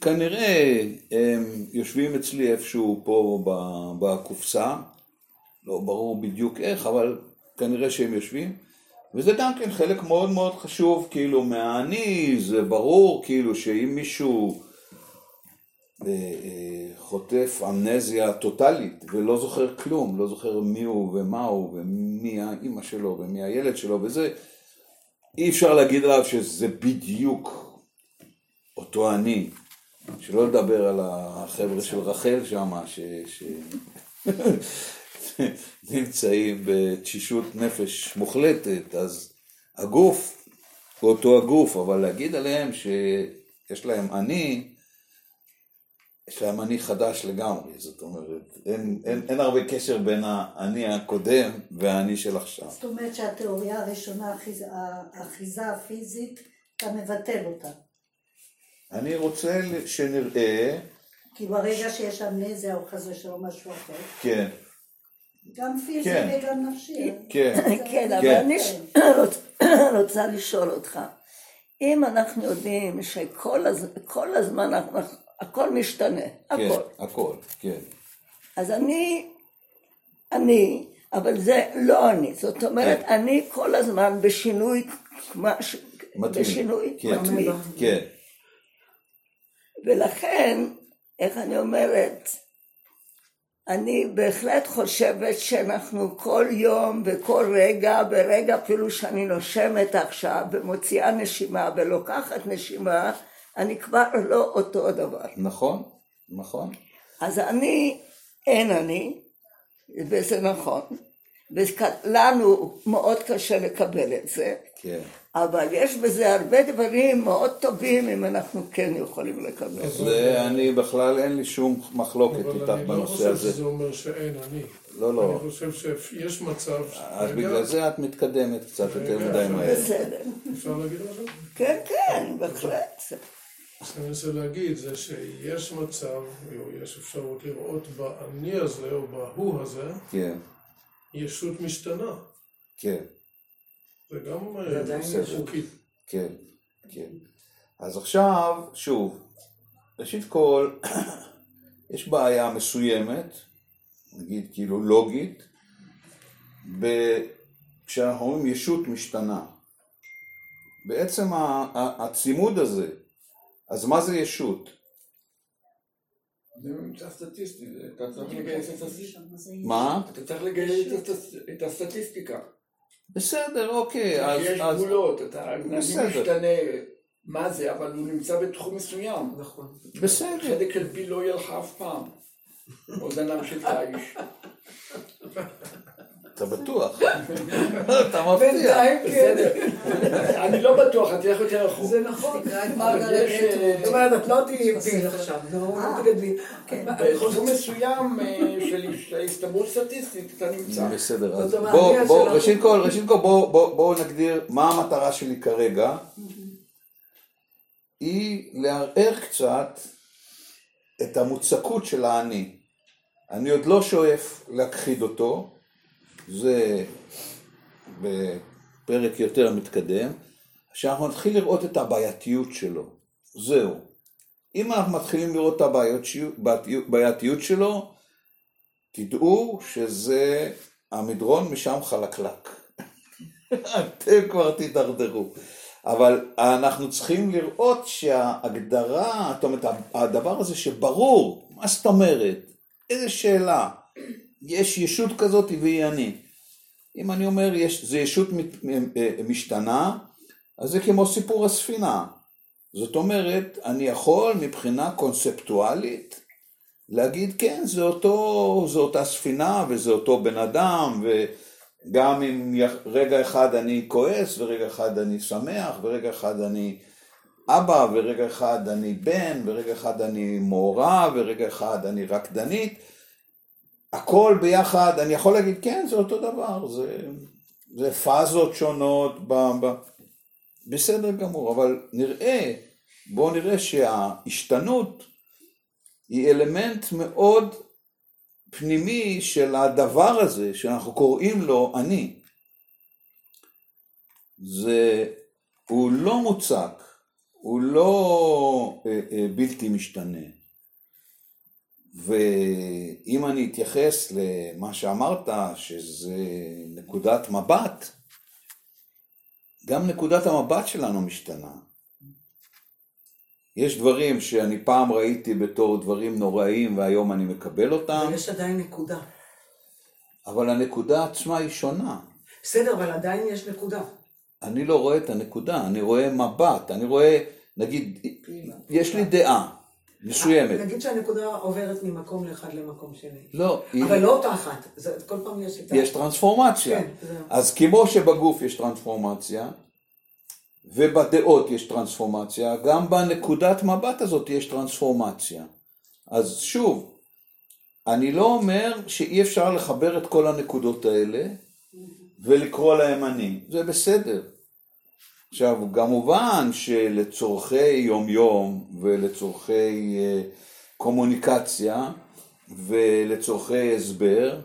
שכנראה הם יושבים אצלי איפשהו פה בקופסה, לא ברור בדיוק איך, אבל כנראה שהם יושבים, וזה גם כן חלק מאוד מאוד חשוב, כאילו מהאני, זה ברור, כאילו שאם מישהו אה, אה, חוטף אמנזיה טוטאלית ולא זוכר כלום, לא זוכר מי הוא ומה הוא ומי האימא שלו ומי הילד שלו וזה, אי אפשר להגיד עליו שזה בדיוק אותו אני, שלא לדבר על החבר'ה של רחל שם, ש... ש... בתשישות נפש מוחלטת, אז הגוף הוא אותו הגוף, אבל להגיד עליהם שיש להם אני, יש להם אני חדש לגמרי, זאת אומרת, אין, אין, אין הרבה קשר בין האני הקודם והאני של עכשיו. זאת אומרת שהתיאוריה הראשונה, האחיזה הפיזית, אתה מבטל אותה. אני רוצה שנראה, כי ברגע שיש אמנזיה או חס ושלום משהו אחר, כן, גם פיזי כן. וגם נפשי. כן, זה- כן, אבל כן. אני רוצה לשאול אותך, אם אנחנו יודעים שכל הז... הזמן אנחנו... הכל משתנה, כן, הכל. הכל, כן. אז אני, אני, אבל זה לא אני, זאת אומרת, כן. אני כל הזמן בשינוי. בשינוי כן, מתמיד. כן, ולכן, איך אני אומרת, אני בהחלט חושבת שאנחנו כל יום וכל רגע, ברגע אפילו שאני נושמת עכשיו ומוציאה נשימה ולוקחת נשימה, אני כבר לא אותו הדבר. נכון, נכון. אז אני, אין אני, וזה נכון, ולנו מאוד קשה לקבל את זה, כן. אבל יש בזה הרבה דברים מאוד טובים אם אנחנו כן יכולים לקבל. זה אני בכלל אין לי שום מחלוקת אבל איתך אני לא בנושא חושב הזה. שזה אומר שאין אני. לא, לא. אני חושב שיש מצב אז בגלל זה את מתקדמת קצת יותר מדי מהר. בסדר. אפשר להגיד משהו? כן, כן, בהחלט. מה שאני מנסה להגיד זה שיש מצב, או יש אפשרות לראות באני הזה או בהוא הזה, כן, ישות משתנה. כן. זה גם אה, חוקי. כן, כן. אז עכשיו, שוב, ראשית כל, יש בעיה מסוימת, נגיד כאילו לוגית, ב- כשאנחנו אומרים ישות משתנה. בעצם הצימוד הזה, אז מה זה ישות? זה ממצא סטטיסטי, זה- אתה צריך לגייס את הסטטיסטיקה. מה? אתה צריך לגייס את הסט- את הסטטיסטיקה. בסדר, אוקיי, אז... יש אז- גבולות, אתה. משתנה מה זה, אבל הוא נמצא בתחום מסוים. נכון. בסדר. חלק כלבי לא יהיה לך אף פעם. או זנב של תיש. אתה בטוח? אתה מפתיע. בינתיים כן. אני לא בטוח, אני אלך יותר רחוק. זה נכון. את. אה, זאת אומרת, את לא תהיי פיל עכשיו. לא תגדלי. כן. בתחום מסוים אה, של הסתברות סטטיסטית אתה נמצא. בסדר, אז זאת אומרת, בוא, המאניה בוא, שלך- ראשית כל, ראשית כל בוא, בוא, בוא נגדיר מה המטרה שלי כרגע. היא לערער קצת את המוצקות של האני. אני עוד לא שואף להכחיד אותו, זה בפרק יותר מתקדם, שאנחנו נתחיל לראות את הבעייתיות שלו. זהו. אם אנחנו מתחילים לראות את הבעייתיות, שלו, תדעו שזה המדרון משם חלקלק. אתם כבר תידרדרו. אבל אנחנו צריכים לראות שההגדרה, זאת אומרת, הדבר הזה שברור, מה זאת אומרת? איזה שאלה? יש ישות כזאת והיא אני. אם אני אומר יש, זה ישות משתנה, אז זה כמו סיפור הספינה. זאת אומרת, אני יכול מבחינה קונספטואלית להגיד כן, זה אותו, זה אותה ספינה וזה אותו בן אדם וגם אם רגע אחד אני כועס ורגע אחד אני שמח ורגע אחד אני אבא ורגע אחד אני בן ורגע אחד אני מורה ורגע אחד אני רקדנית הכל ביחד, אני יכול להגיד כן, זה אותו דבר, זה, זה פאזות שונות, ב, ב, בסדר גמור, אבל נראה, בואו נראה שההשתנות היא אלמנט מאוד פנימי של הדבר הזה שאנחנו קוראים לו אני. זה, הוא לא מוצק, הוא לא אה, אה, בלתי משתנה. ואם אני אתייחס למה שאמרת, שזה נקודת מבט, גם נקודת המבט שלנו משתנה. יש דברים שאני פעם ראיתי בתור דברים נוראים והיום אני מקבל אותם, אבל יש עדיין נקודה. אבל הנקודה עצמה היא שונה. בסדר, אבל עדיין יש נקודה. אני לא רואה את הנקודה, אני רואה מבט, אני רואה, נגיד, יש לי דעה מסוימת. נגיד שהנקודה עוברת ממקום לאחד למקום שני. לא, היא- אבל לא אותה אחת. זה- כל פעם יש את ה... יש טרנספורמציה. כן, זהו. אז כמו שבגוף יש טרנספורמציה, ובדעות יש טרנספורמציה, גם בנקודת מבט הזאת יש טרנספורמציה. אז שוב, אני לא אומר שאי אפשר לחבר את כל הנקודות האלה ולקרוא להם אני, זה בסדר. עכשיו, כמובן שלצורכי יום-יום ולצורכי אה, קומוניקציה ולצורכי הסבר,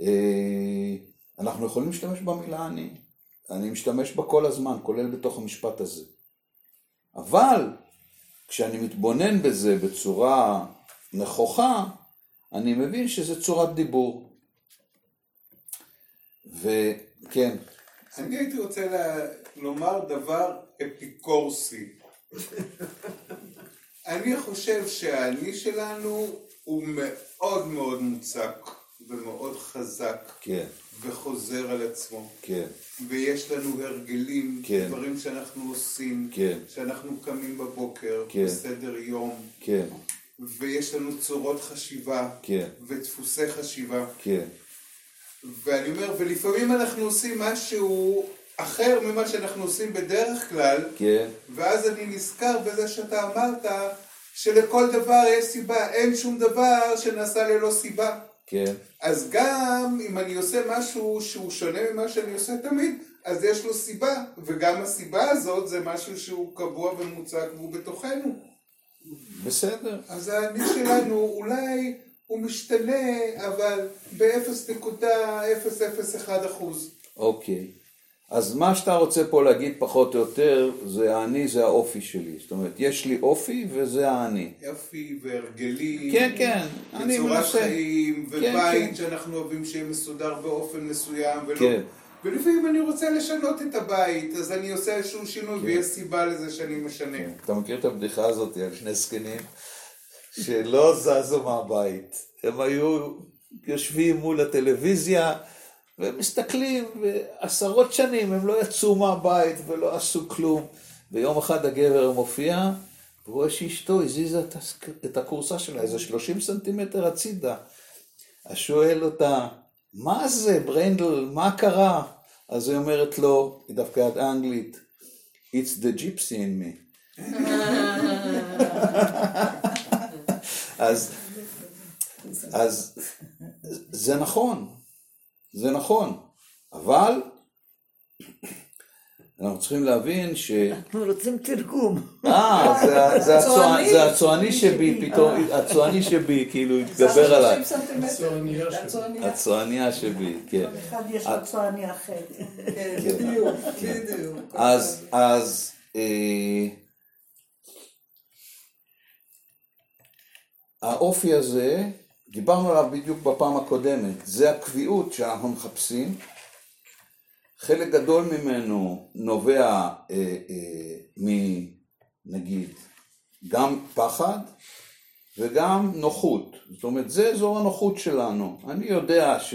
אה, אנחנו יכולים להשתמש במילה אני. אני משתמש בה כל הזמן, כולל בתוך המשפט הזה. אבל כשאני מתבונן בזה בצורה נכוחה, אני מבין שזה צורת דיבור. וכן. אני הייתי רוצה לומר דבר אפיקורסי. אני חושב שהאני שלנו הוא מאוד מאוד מוצק ומאוד חזק. כן. וחוזר על עצמו. כן. ויש לנו הרגלים, כן. דברים שאנחנו עושים, כן. שאנחנו קמים בבוקר, כן. בסדר יום, כן. ויש לנו צורות חשיבה, כן. ודפוסי חשיבה. כן. ואני אומר, ולפעמים אנחנו עושים משהו אחר ממה שאנחנו עושים בדרך כלל, כן. ואז אני נזכר בזה שאתה אמרת שלכל דבר יש סיבה, אין שום דבר שנעשה ללא סיבה. כן. אז גם אם אני עושה משהו שהוא שונה ממה שאני עושה תמיד, אז יש לו סיבה, וגם הסיבה הזאת זה משהו שהוא קבוע ומוצק והוא בתוכנו. בסדר. אז האני שלנו אולי הוא משתנה, אבל ב-0.001 אחוז. אוקיי. אז מה שאתה רוצה פה להגיד פחות או יותר, זה האני זה האופי שלי. זאת אומרת, יש לי אופי וזה האני. יופי והרגלים. כן, כן, אני וצורת מנסה. חיים, כן, ובית כן. שאנחנו אוהבים שיהיה מסודר באופן מסוים, ולא... כן. ולפעמים אני רוצה לשנות את הבית, אז אני עושה איזשהו שינוי, כן. ויש סיבה לזה שאני משנה. אתה מכיר את הבדיחה הזאת על שני זקנים שלא זזו מהבית. הם היו יושבים מול הטלוויזיה ומסתכלים, ועשרות שנים הם לא יצאו מהבית ולא עשו כלום. ויום אחד הגבר מופיע, והוא רואה שאשתו הזיזה את את הכורסה שלה איזה 30 סנטימטר הצידה. אז שואל אותה, מה זה, ברנדל, מה קרה? אז היא אומרת לו, היא דווקא יד אנגלית, It's the gypsy in me. אז, אז זה נכון, זה נכון, אבל אנחנו צריכים להבין ש... אנחנו רוצים תרגום. אה, זה- זה הצועני- הצועני. זה הצועני שבי, פתאום, הצועני שבי, כאילו, התגבר עליי. 30 סנטימטר. הצועניה שבי, כן. כל אחד יש לו צועני אחר. כן, בדיוק, בדיוק. אז, אז, אה, האופי הזה, דיברנו עליו בדיוק בפעם הקודמת, זה הקביעות שאנחנו מחפשים. חלק גדול ממנו נובע אה, אה, מנגיד גם פחד וגם נוחות. זאת אומרת, זה אזור הנוחות שלנו. אני יודע ש...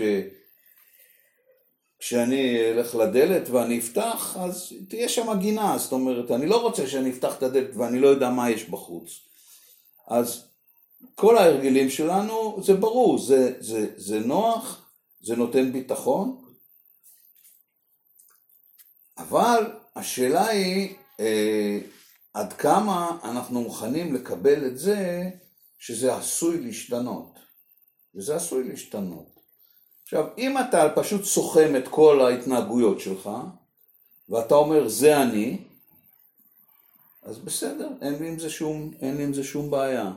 כשאני אלך לדלת ואני אפתח, אז תהיה שם גינה, זאת אומרת, אני לא רוצה שאני אפתח את הדלת ואני לא יודע מה יש בחוץ. אז כל ההרגלים שלנו, זה ברור, זה, זה, זה נוח, זה נותן ביטחון, אבל השאלה היא אה, עד כמה אנחנו מוכנים לקבל את זה שזה עשוי להשתנות, וזה עשוי להשתנות. עכשיו, אם אתה פשוט סוכם את כל ההתנהגויות שלך, ואתה אומר, זה אני, אז בסדר, אין לי עם זה שום, לי עם זה שום בעיה.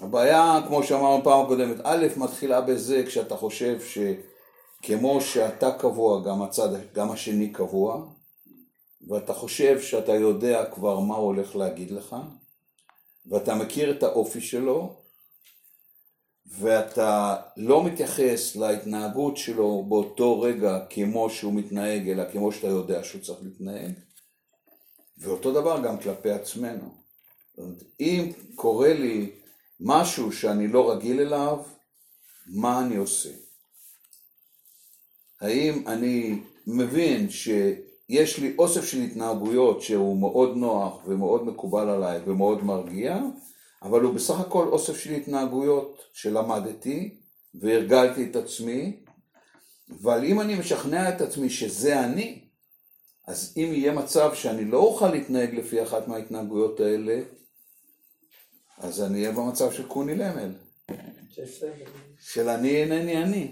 הבעיה, כמו שאמרנו פעם הקודמת, א', מתחילה בזה כשאתה חושב שכמו שאתה קבוע, גם הצד, גם השני קבוע, ואתה חושב שאתה יודע כבר מה הוא הולך להגיד לך, ואתה מכיר את האופי שלו, ואתה לא מתייחס להתנהגות שלו באותו רגע כמו שהוא מתנהג, אלא כמו שאתה יודע שהוא צריך להתנהג. ואותו דבר גם כלפי עצמנו. זאת אומרת, אם קורה לי משהו שאני לא רגיל אליו, מה אני עושה? האם אני מבין שיש לי אוסף של התנהגויות שהוא מאוד נוח ומאוד מקובל עליי ומאוד מרגיע, אבל הוא בסך הכל אוסף של התנהגויות שלמדתי והרגלתי את עצמי, אבל אם אני משכנע את עצמי שזה אני, אז אם יהיה מצב שאני לא אוכל להתנהג לפי אחת מההתנהגויות האלה, אז אני אהיה במצב של קוני למל, של אני אינני אני.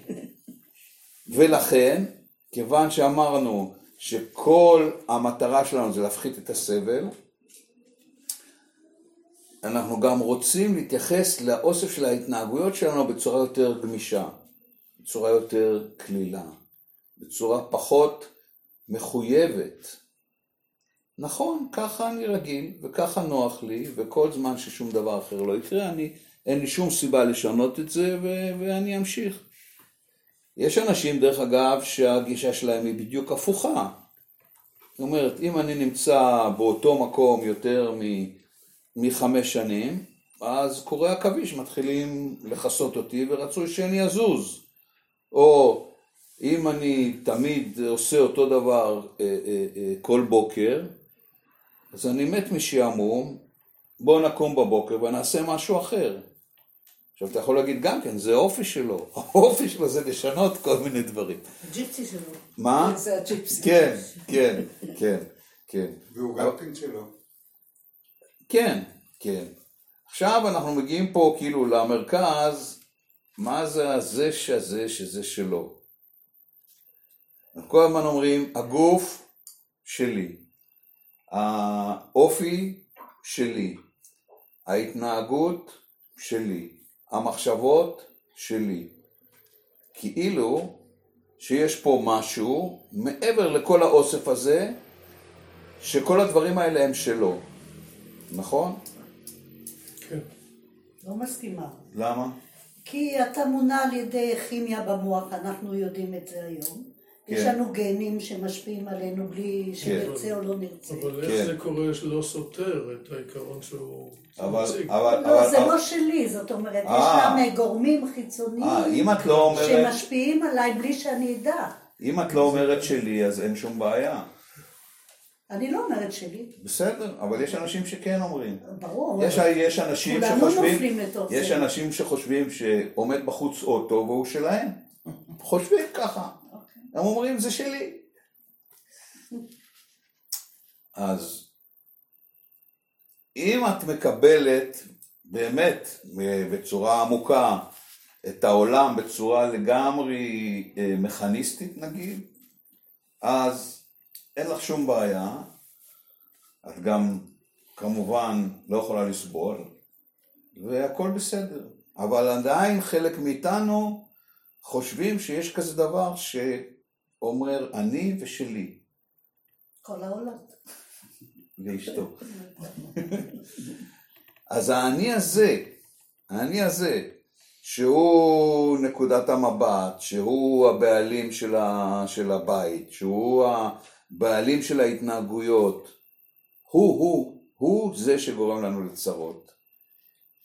ולכן, כיוון שאמרנו שכל המטרה שלנו זה להפחית את הסבל, אנחנו גם רוצים להתייחס לאוסף של ההתנהגויות שלנו בצורה יותר גמישה, בצורה יותר קלילה, בצורה פחות מחויבת. נכון, ככה אני רגיל, וככה נוח לי, וכל זמן ששום דבר אחר לא יקרה, אני, אין לי שום סיבה לשנות את זה, ו- ואני אמשיך. יש אנשים, דרך אגב, שהגישה שלהם היא בדיוק הפוכה. זאת אומרת, אם אני נמצא באותו מקום יותר מחמש שנים, אז קורי עכביש מתחילים לכסות אותי ורצוי שאני אזוז. או אם אני תמיד עושה אותו דבר אה, אה, אה, כל בוקר, אז אני מת משעמום, בוא נקום בבוקר ונעשה משהו אחר. עכשיו אתה יכול להגיד גם כן, זה האופי שלו, האופי שלו זה לשנות כל מיני דברים. הג'יפסי שלו. מה? זה הג'יפסי. כן, כן, כן, כן. והוא גם כן שלו. כן, כן. עכשיו אנחנו מגיעים פה כאילו למרכז, מה זה הזה שזה שזה שלו. אנחנו כל הזמן אומרים, הגוף שלי, האופי שלי, ההתנהגות שלי, המחשבות שלי. כאילו שיש פה משהו מעבר לכל האוסף הזה, שכל הדברים האלה הם שלו, נכון? כן. לא מסכימה. למה? כי אתה מונע על ידי כימיה במוח, אנחנו יודעים את זה היום. יש כן. לנו גנים שמשפיעים עלינו בלי שנרצה או לא נרצה. אבל כן. איך זה קורה שלא סותר את העיקרון שהוא אבל, מציג? אבל, לא, אבל, זה אבל, לא שלי, זאת אומרת, יש אה. שם גורמים חיצוניים אה, לא אומרת, שמשפיעים עליי בלי שאני אדע. אם את לא אומרת שלי, אז אין שום בעיה. אני לא אומרת שלי, בסדר, אבל יש אנשים שכן אומרים. ברור. יש, יש אנשים כולנו שחושבים, נופלים לתוך יש. אנשים שחושבים שעומד בחוץ אוטו והוא שלהם. חושבים ככה. הם אומרים זה שלי. אז אם את מקבלת באמת בצורה עמוקה את העולם בצורה לגמרי אה, מכניסטית נגיד, אז אין לך שום בעיה. את גם כמובן לא יכולה לסבול, והכל בסדר. אבל עדיין חלק מאיתנו חושבים שיש כזה דבר שאומר אני ושלי, כל העולם. ואשתו. אז האני הזה, האני הזה, שהוא נקודת המבט, שהוא הבעלים של, ה, של הבית, שהוא הבעלים של ההתנהגויות, הוא, הוא, הוא זה שגורם לנו לצרות.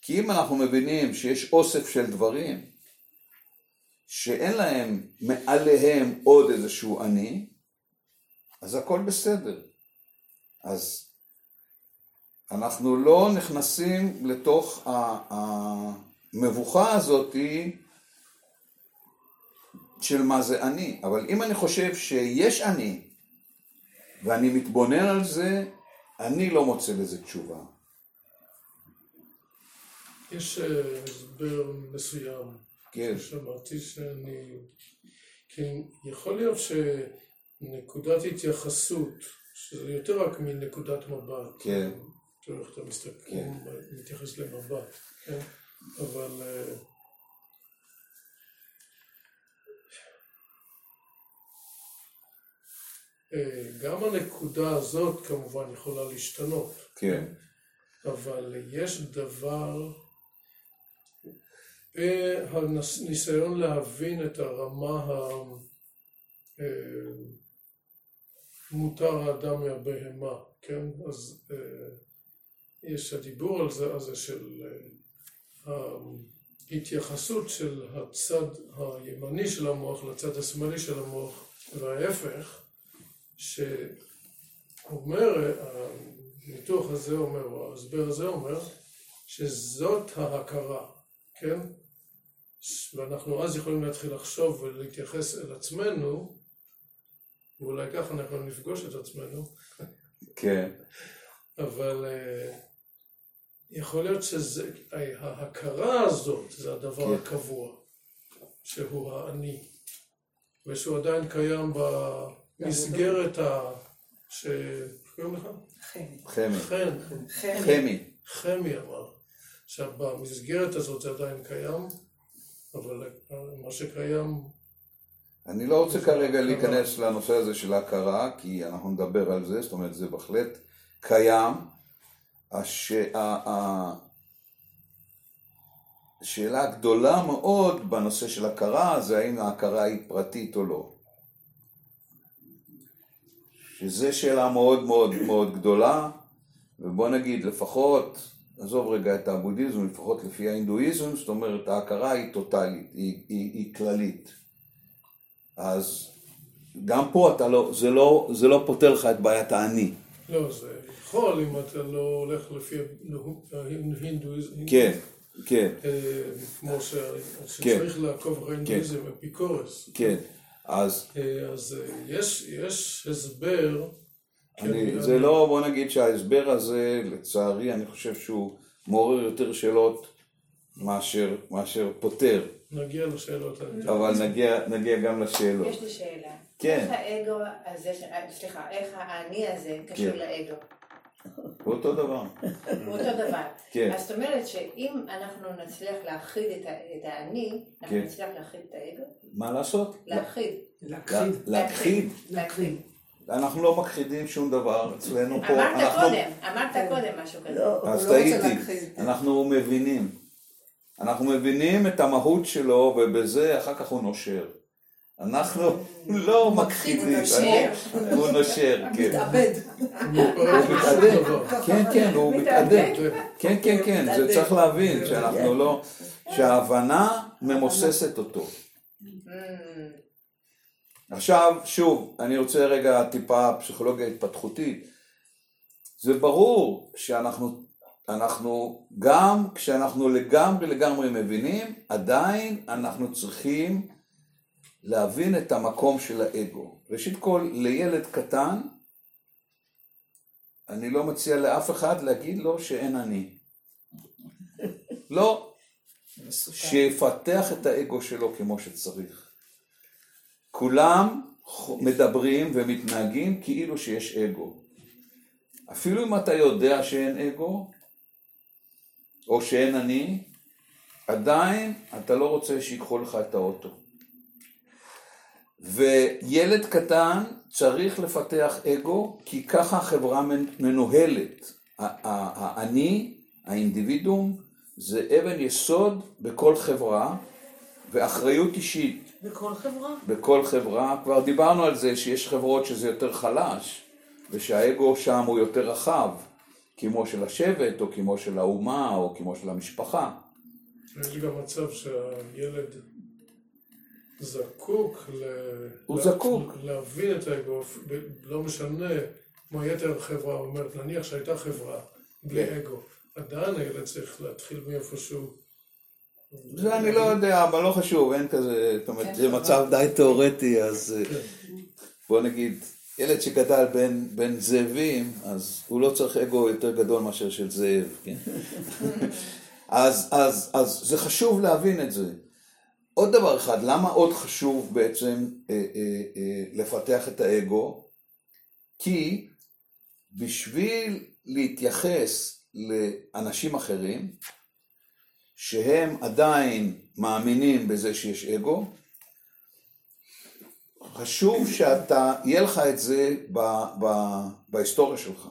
כי אם אנחנו מבינים שיש אוסף של דברים שאין להם מעליהם עוד איזשהו אני, אז הכל בסדר. אז אנחנו לא נכנסים לתוך המבוכה הזאתי של מה זה אני. אבל אם אני חושב שיש אני, ואני מתבונן על זה, אני לא מוצא לזה תשובה. יש אה, הסבר מסוים. כן. שמעתי שאני... כי יכול להיות שנקודת התייחסות, שזה יותר רק מנקודת מבט. כן. תראו איך אתה מסתכל, כן. מתייחס למבט, כן? אבל... אה, אה, גם הנקודה הזאת כמובן יכולה להשתנות. כן. אבל יש דבר בניסיון להבין את הרמה ה... אה, האדם מהבהמה, כן? אז אה, יש הדיבור על זה, הזה של אה, ההתייחסות של הצד הימני של המוח לצד השמאלי של המוח וההפך, שאומר, הניתוח הזה אומר, או ההסבר הזה אומר, שזאת ההכרה, כן? ואנחנו אז יכולים להתחיל לחשוב ולהתייחס אל עצמנו, ואולי ככה אנחנו נפגוש את עצמנו. כן. אבל uh, יכול להיות שההכרה הזאת זה הדבר כן. הקבוע, שהוא האני, ושהוא עדיין קיים במסגרת ה... ש... איך קוראים לך? חמי. חן. חמי. חמי אמר. עכשיו, במסגרת הזאת זה עדיין קיים, אבל מה שקיים אני לא רוצה כרגע להיכנס לנושא הזה של ההכרה, כי אנחנו נדבר על זה, זאת אומרת זה בהחלט קיים. הש... השאלה הגדולה מאוד בנושא של הכרה זה האם ההכרה היא פרטית או לא. שזו שאלה מאוד מאוד מאוד גדולה, ובוא נגיד לפחות, עזוב רגע את הבודהיזם, לפחות לפי ההינדואיזם, זאת אומרת ההכרה היא טוטאלית, היא, היא, היא כללית. אז גם פה אתה לא, זה לא, זה לא פותר לך את בעיית האני. לא, זה יכול אם אתה לא הולך לפי ההינדואיזם. כן, כן, אה, כמו ש- שצריך לעקוב אחרי הינדואיזם, אפיקורס. כן. אז אה, אז אה, יש יש הסבר. אני, כן, זה לא, בוא נגיד שההסבר הזה, לצערי, אני חושב שהוא מעורר יותר שאלות מאשר, מאשר פותר, נגיע לשאלות האלה. אבל נגיע, נגיע גם לשאלות. יש לי שאלה. כן. איך האגו הזה, ש- אה, סליחה, איך האני הזה קשור כן. לאגו? הוא אותו דבר. הוא אותו דבר. כן. אז זאת אומרת שאם אנחנו נצליח להכחיד את האני, אנחנו כן. נצליח להכחיד את האגו? מה לעשות? להכחיד. להכחיד. להכחיד. אנחנו לא מכחידים שום דבר אצלנו פה. אמרת אנחנו- קודם, אמרת קודם משהו כזה. לא, אז לא רוצה טעיתי. אנחנו מבינים. אנחנו מבינים את המהות שלו, ובזה אחר כך הוא נושר. אנחנו לא מכחידים. נושר. הוא נושר, כן. מתאבד. הוא מתאבד. דבר. כן, כן, הוא מתאבד. כן, כן, כן, זה. צריך להבין, שאנחנו לא... שההבנה ממוססת אותו. עכשיו, שוב, אני רוצה רגע טיפה פסיכולוגיה התפתחותית. זה ברור שאנחנו, אנחנו, גם כשאנחנו לגמרי לגמרי מבינים, עדיין אנחנו צריכים להבין את המקום של האגו. ראשית כל, לילד קטן, אני לא מציע לאף אחד להגיד לו שאין אני. לא. שיפתח את האגו שלו כמו שצריך. כולם מדברים ומתנהגים כאילו שיש אגו. אפילו אם אתה יודע שאין אגו, או שאין אני, עדיין אתה לא רוצה שיקחו לך את האוטו. וילד קטן צריך לפתח אגו, כי ככה החברה מנוהלת. האני, האינדיבידום, זה אבן יסוד בכל חברה, ואחריות אישית בכל חברה? בכל חברה. כבר דיברנו על זה שיש חברות שזה יותר חלש, ושהאגו שם הוא יותר רחב, כמו של השבט, או כמו של האומה, או כמו של המשפחה. יש גם מצב שהילד זקוק ל... הוא לה- זקוק. להבין את האגו, לא משנה כמו יתר החברה אומרת, נניח שהייתה חברה בלי כן. אגו, עדיין הילד צריך להתחיל מאיפשהו. זה אני לא יודע, אבל לא חשוב, אין כזה, זאת אומרת, כן, זה. מצב די תיאורטי, אז אה, בוא נגיד, ילד שגדל בין, בין זאבים, אז הוא לא צריך אגו יותר גדול מאשר של זאב, כן? אז, אז, אז זה חשוב להבין את זה. עוד דבר אחד, למה עוד חשוב בעצם אה, אה, אה, לפתח את האגו? כי בשביל להתייחס לאנשים אחרים, שהם עדיין מאמינים בזה שיש אגו, חשוב שאתה, יהיה לך את זה ב, ב, בהיסטוריה שלך.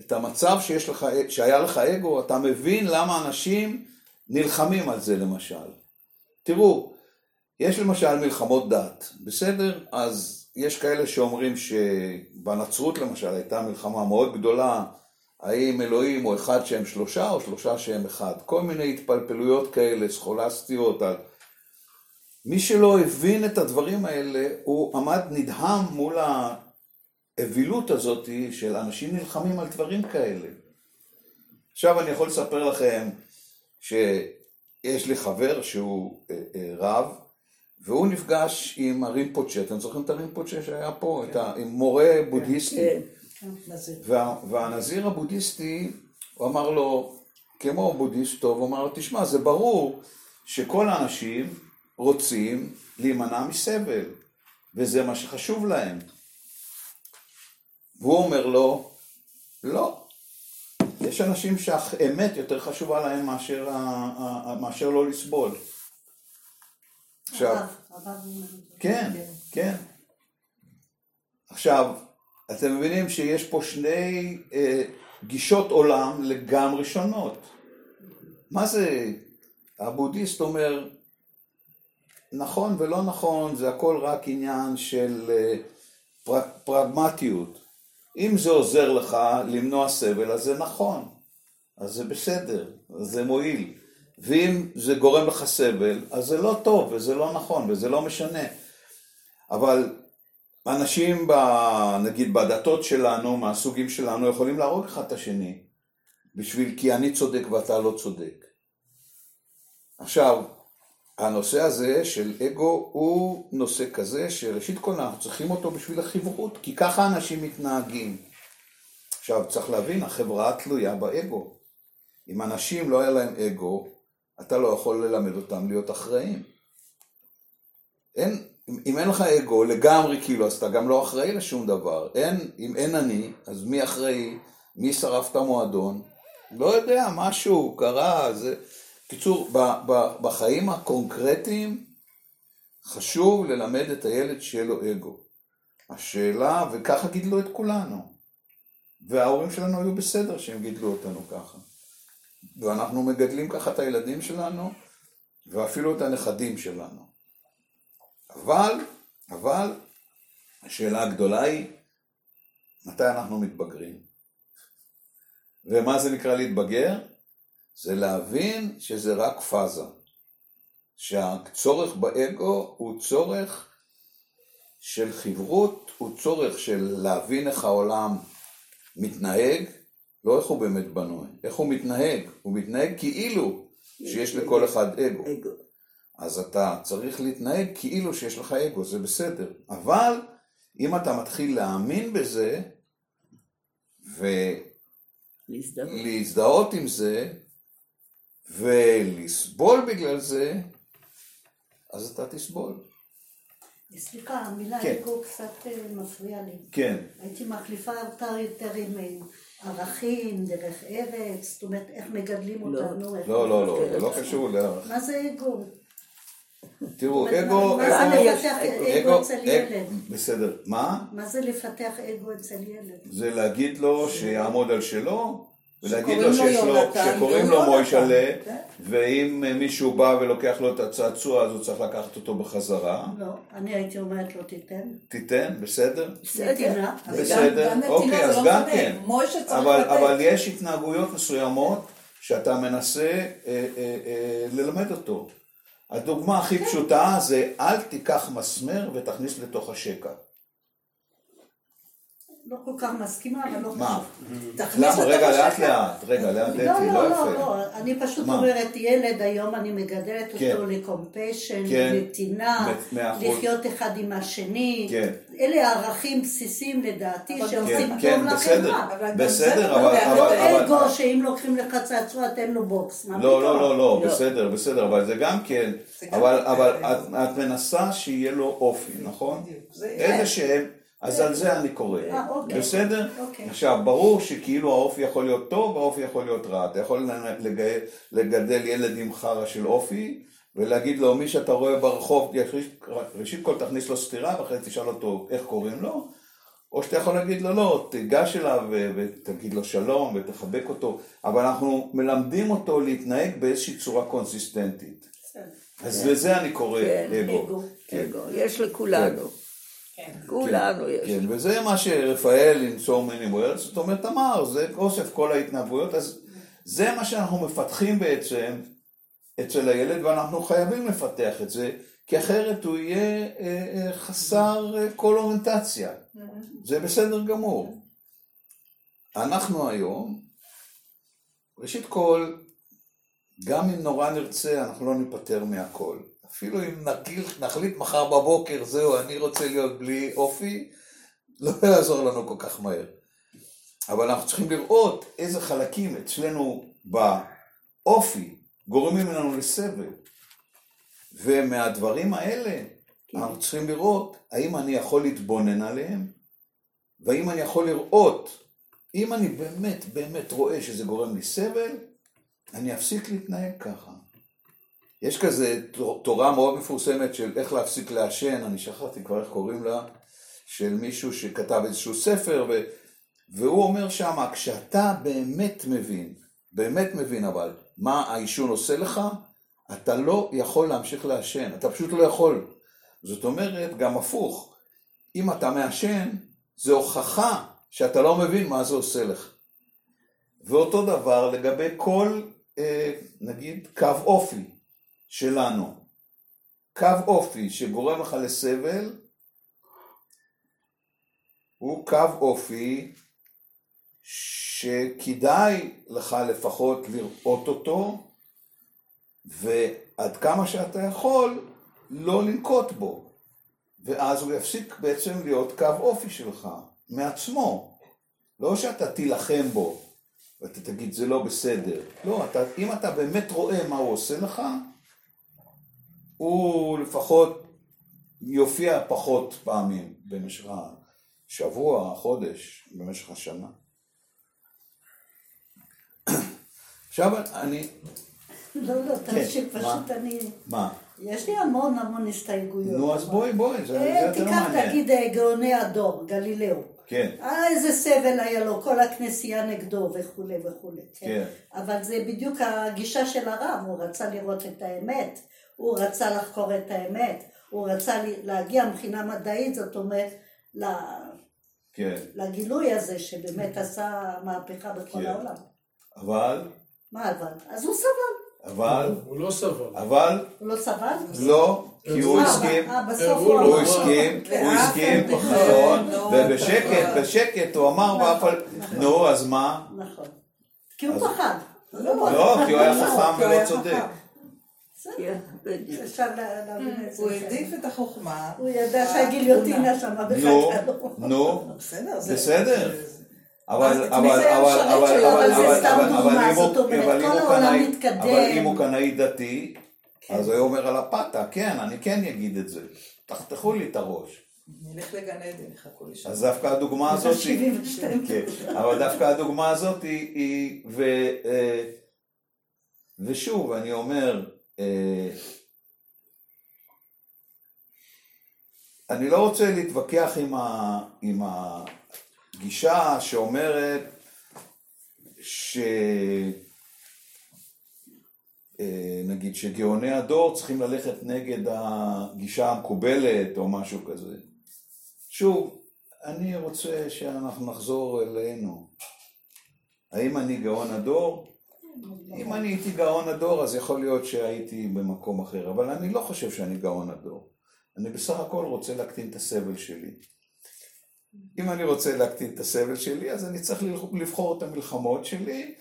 את המצב שיש לך, שהיה לך אגו, אתה מבין למה אנשים נלחמים על זה למשל. תראו, יש למשל מלחמות דת, בסדר? אז יש כאלה שאומרים שבנצרות למשל הייתה מלחמה מאוד גדולה, האם אלוהים הוא אחד שהם שלושה או שלושה שהם אחד. כל מיני התפלפלויות כאלה, סכולסטיות. על... מי שלא הבין את הדברים האלה, הוא עמד נדהם מול האווילות הזאת של אנשים נלחמים על דברים כאלה. עכשיו אני יכול לספר לכם שיש לי חבר שהוא אה, אה, רב, והוא נפגש עם הרימפוצ'ה, אתם זוכרים את הרימפוצ'ה שהיה פה? את ה... עם מורה בודהיסטי. כן. וה, והנזיר הבודהיסטי, הוא אמר לו, כמו בודהיסט טוב, הוא אמר לו, תשמע, זה ברור שכל האנשים רוצים להימנע מסבל, וזה מה שחשוב להם. והוא אומר לו, לא. יש אנשים שהאמת יותר חשובה להם מאשר, ה- ה- מאשר לא לסבול. עכשיו, זה. כן, כן. עכשיו, אתם מבינים שיש פה שני אה, גישות עולם לגמרי שונות. מה זה, הבודהיסט אומר, נכון ולא נכון, זה הכל רק עניין של אה, פר, פרגמטיות. אם זה עוזר לך למנוע סבל, אז זה נכון, אז זה בסדר, אז זה מועיל. ואם זה גורם לך סבל, אז זה לא טוב, וזה לא נכון, וזה לא משנה. אבל אנשים, ב, נגיד בדתות שלנו, מהסוגים שלנו, יכולים להרוג אחד את השני, בשביל כי אני צודק ואתה לא צודק. עכשיו, הנושא הזה של אגו הוא נושא כזה שראשית כל אנחנו צריכים אותו בשביל החברות, כי ככה אנשים מתנהגים. עכשיו, צריך להבין, החברה תלויה באגו. אם אנשים לא היה להם אגו, אתה לא יכול ללמד אותם להיות אחראים. אין, אם, אם אין לך אגו לגמרי כאילו, אז אתה גם לא אחראי לשום דבר. אין, אם אין אני, אז מי אחראי? מי שרף את המועדון? לא יודע, משהו קרה, זה... קיצור, ב, ב, בחיים הקונקרטיים חשוב ללמד את הילד שיהיה לו אגו. השאלה, וככה גידלו את כולנו. וההורים שלנו היו בסדר שהם גידלו אותנו ככה. ואנחנו מגדלים ככה את הילדים שלנו, ואפילו את הנכדים שלנו. אבל, אבל, השאלה הגדולה היא, מתי אנחנו מתבגרים? ומה זה נקרא להתבגר? זה להבין שזה רק פאזה. שהצורך באגו הוא צורך של חברות, הוא צורך של להבין איך העולם מתנהג, לא איך הוא באמת בנוי, איך הוא מתנהג, הוא מתנהג כאילו שיש לכל אחד אגו. אז אתה צריך להתנהג כאילו שיש לך אגו, זה בסדר. אבל אם אתה מתחיל להאמין בזה, להזדהות. ולהזדהות עם זה, ולסבול בגלל זה, אז אתה תסבול. סליחה, המילה כן. אגו קצת אה, מפריעה לי. כן, הייתי מחליפה אותה יותר עם אה, ערכים, דרך ארץ, זאת אומרת, איך מגדלים לא. אותנו. לא, לא, לא, זה לא קשור לערך. מה זה אגו? תראו, אגו, מה זה לפתח אגו, אצל ילד? בסדר, מה? מה זה לפתח אגו אצל ילד? זה להגיד לו שיעמוד על שלו, ולהגיד לו שיש לו, שקוראים לו מוישלה, כן. ואם מישהו בא ולוקח לו את הצעצוע אז הוא צריך לקחת אותו בחזרה. לא, אני הייתי אומרת לו תיתן. תיתן, בסדר? בסדר. בסדר, אוקיי, אז לא גם. כן. אבל יש התנהגויות מסוימות שאתה מנסה אה, אה, אה, ללמד אותו. הדוגמה הכי פשוטה זה אל תיקח מסמר ותכניס לתוך השקע. לא כל כך מסכימה, אבל לא? חשוב. למה? רגע, לאט. לאט, רגע, לאט לא, לאט, לא, לא לא, יפה. לא, אני פשוט? אומרת, ילד היום אני מגדלת כן. אותו ל compassion, כן. לנתינה. לחיות אחד עם השני. כן. אלה ערכים בסיסיים לדעתי שעושים טוב בסדר, לחברה. בסדר, זה אבל, לא אבל, אגו שאם לוקחים לך צעצוע תן לו בוקס. לא? לא, לא, לא, לא. בסדר, בסדר, אבל זה גם כן, זה אבל, את, מנסה שיהיה לו אופי, נכון? בדיוק. זה- איזה שהם, אז על זה אני קורא, אה, אוקיי. בסדר? אוקיי. עכשיו, ברור שכאילו האופי יכול להיות טוב והאופי יכול להיות רע, אתה יכול לג- לגדל ילד עם חרא של אופי, ולהגיד לו, מי שאתה רואה ברחוב, ראשית- כל תכניס לו סטירה, ואחרי תשאל אותו איך קוראים לו, או שאתה יכול להגיד לו, לא, תיגש אליו ו- ותגיד לו שלום ותחבק אותו, אבל אנחנו מלמדים אותו להתנהג באיזושהי צורה קונסיסטנטית. אז לזה אני קורא כן. אגו. כן. אגו. יש לכולנו. כן. כולנו יש. כן, וזה מה שרפאל in so many words, זאת אומרת, אמר, זה אוסף כל ההתנהגויות, אז זה מה שאנחנו מפתחים בעצם אצל הילד, ואנחנו חייבים לפתח את זה, כי אחרת הוא יהיה אה, אה, חסר אה, כל אוריינטציה. זה בסדר גמור. אנחנו היום, ראשית כל, גם אם נורא נרצה, אנחנו לא ניפטר מהכל. אפילו אם נקיל, נחליט מחר בבוקר, זהו, אני רוצה להיות בלי אופי, לא יעזור לנו כל כך מהר. אבל אנחנו צריכים לראות איזה חלקים אצלנו באופי גורמים לנו לסבל. ומהדברים האלה אנחנו צריכים לראות האם אני יכול להתבונן עליהם, והאם אני יכול לראות, אם אני באמת באמת רואה שזה גורם לי סבל, אני אפסיק להתנהג ככה. יש כזה תור- תורה מאוד מפורסמת של איך להפסיק לעשן, אני שכחתי כבר איך קוראים לה, של מישהו שכתב איזשהו ספר, ו, והוא אומר שמה, כשאתה באמת מבין, באמת מבין אבל, מה העישון עושה לך, אתה לא יכול להמשיך לעשן, אתה פשוט לא יכול. זאת אומרת, גם הפוך, אם אתה מעשן, זה הוכחה שאתה לא מבין מה זה עושה לך. ואותו דבר לגבי כל, אה, נגיד, קו אופי שלנו. קו אופי שגורם לך לסבל, הוא קו אופי שכדאי לך לפחות לראות אותו, ועד כמה שאתה יכול, לא לנקוט בו. ואז הוא יפסיק בעצם להיות קו אופי שלך, מעצמו. לא שאתה תילחם בו, ואתה תגיד זה לא בסדר. לא, אתה, אם אתה באמת רואה מה הוא עושה לך, הוא לפחות יופיע פחות פעמים במשך השבוע, החודש, במשך השנה. עכשיו אני, לא, לא, תמשיך, כן, פשוט מה? אני... מה? יש לי המון המון הסתייגויות. נו אז בואי בואי, זה, אה, יותר תיקח, מעניין. תגיד, אה, גאוני הדור, גלילאו. כן, אה, איזה סבל היה לו, כל הכנסייה נגדו וכולי וכולי. כן. אבל זה בדיוק הגישה של הרב, הוא רצה לראות את האמת, הוא רצה לחקור את האמת, הוא רצה להגיע מבחינה מדעית, זאת אומרת, ל- כן. לגילוי הזה שבאמת עשה מהפכה בכל כן. העולם. אבל, מה אבל? אז הוא סבל. אבל, הוא לא סבל. אבל, הוא לא סבל? לא, כי הוא אה, הסכים, אה, הוא הוא לא- הוא. הסכים, הוא הסכים, על פי כן, נכון, לא, ובשקט, אתה- בשקט, הוא אמר, ואף על... נו, אז מה? נכון. כי הוא פחד. לא, כי הוא היה לא, חכם הוא ולא צודק. כן, בדיוק. אפשר לה- להבין את זה. הוא העדיף את החוכמה. הוא ידע שהגיליוטינה שם נו, בחכה לו. נו, בסדר, זה... בסדר. זה- אבל, אם הוא- קנאי- דתי, אז הוא אומר על הפתה, כן, אני כן אגיד את זה. תחתכו לי את הראש. נלך לגן עדן, יחכו לי שם. אז דווקא הדוגמה הזאת, 72. כן, אבל דווקא הדוגמה הזאת היא, אה, ושוב, אני אומר, אני לא רוצה להתווכח עם, ה, עם הגישה שאומרת ש... אה, שגאוני הדור צריכים ללכת נגד הגישה המקובלת או משהו כזה. שוב, אני רוצה שאנחנו נחזור אלינו. האם אני גאון הדור? אם אני הייתי גאון הדור, אז יכול להיות שהייתי במקום אחר, אבל אני לא חושב שאני גאון הדור. אני בסך הכל רוצה להקטין את הסבל שלי. אם אני רוצה להקטין את הסבל שלי, אז אני צריך לבחור את המלחמות שלי,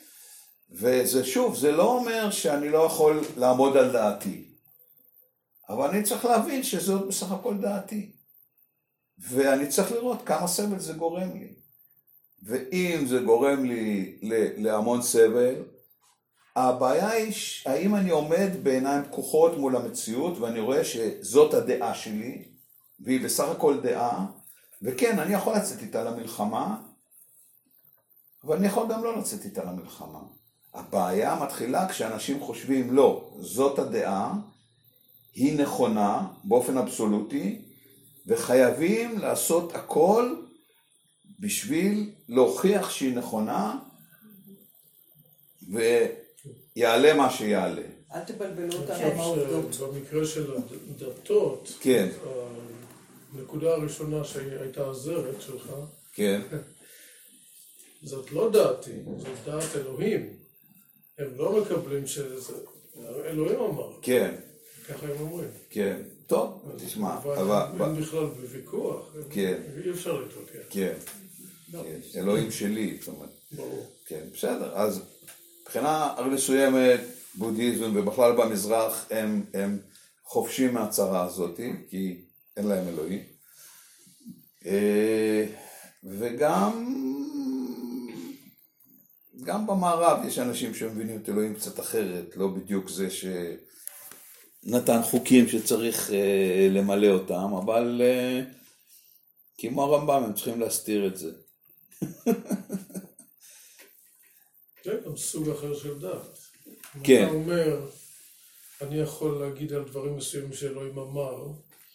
וזה שוב, זה לא אומר שאני לא יכול לעמוד על דעתי, אבל אני צריך להבין שזאת בסך הכל דעתי. ואני צריך לראות כמה סבל זה גורם לי. ואם זה גורם לי להמון סבל, הבעיה היא האם אני עומד בעיניים פקוחות מול המציאות ואני רואה שזאת הדעה שלי, והיא בסך הכל דעה, וכן, אני יכול לצאת איתה למלחמה, אבל אני יכול גם לא לצאת איתה למלחמה. הבעיה מתחילה כשאנשים חושבים, לא, זאת הדעה, היא נכונה באופן אבסולוטי, וחייבים לעשות הכל בשביל להוכיח שהיא נכונה, ויעלה מה שיעלה. אל תבלבלו אותנו עם העובדות. שבמקרה של הדתות, כן, הנקודה הראשונה שהייתה הזרת שלך, כן, זאת לא דעתי, זאת דעת אלוהים. הם לא מקבלים שזה... אלוהים אמר, כן, ככה הם אומרים. כן. טוב, תשמע, אבל. הם בכלל בוויכוח, כן. אי אפשר להתווכח, כן, כן, אלוהים שלי, זאת אומרת. ברור. כן, בסדר, אז מבחינה מסוימת, בודהיזם ובכלל במזרח הם, הם חופשים מהצרה הזאת, כי אין להם אלוהים. אה, וגם גם במערב יש אנשים שמבינים את אלוהים קצת אחרת, לא בדיוק זה שנתן חוקים שצריך אה, למלא אותם, אבל אה, כמו הרמב"ם הם צריכים להסתיר את זה. זה גם סוג אחר של דת. אם כן. אתה אומר, אני יכול להגיד על דברים מסוימים שאלוהים אמר,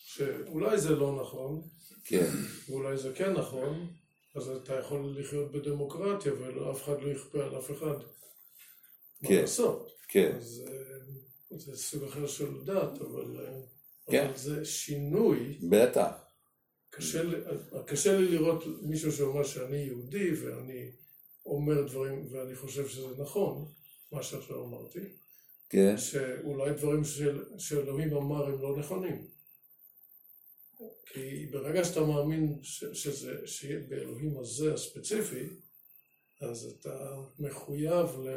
שאולי זה לא נכון, כן, ואולי זה כן נכון, אז אתה יכול לחיות בדמוקרטיה ואף אחד לא יכפה על אף אחד מה כן. לעשות. כן, אז אה, זה סוג אחר של דת, אבל, אה, כן. אבל זה שינוי. בטח. קשה, לי- קשה לי לראות מישהו שאומר שאני יהודי ואני אומר דברים ואני חושב שזה נכון, מה שעכשיו אמרתי, כן, שאולי דברים של, שאלוהים אמר הם לא נכונים. כי ברגע שאתה מאמין ש, שזה, שבאלוהים הזה הספציפי, אז אתה מחויב ל...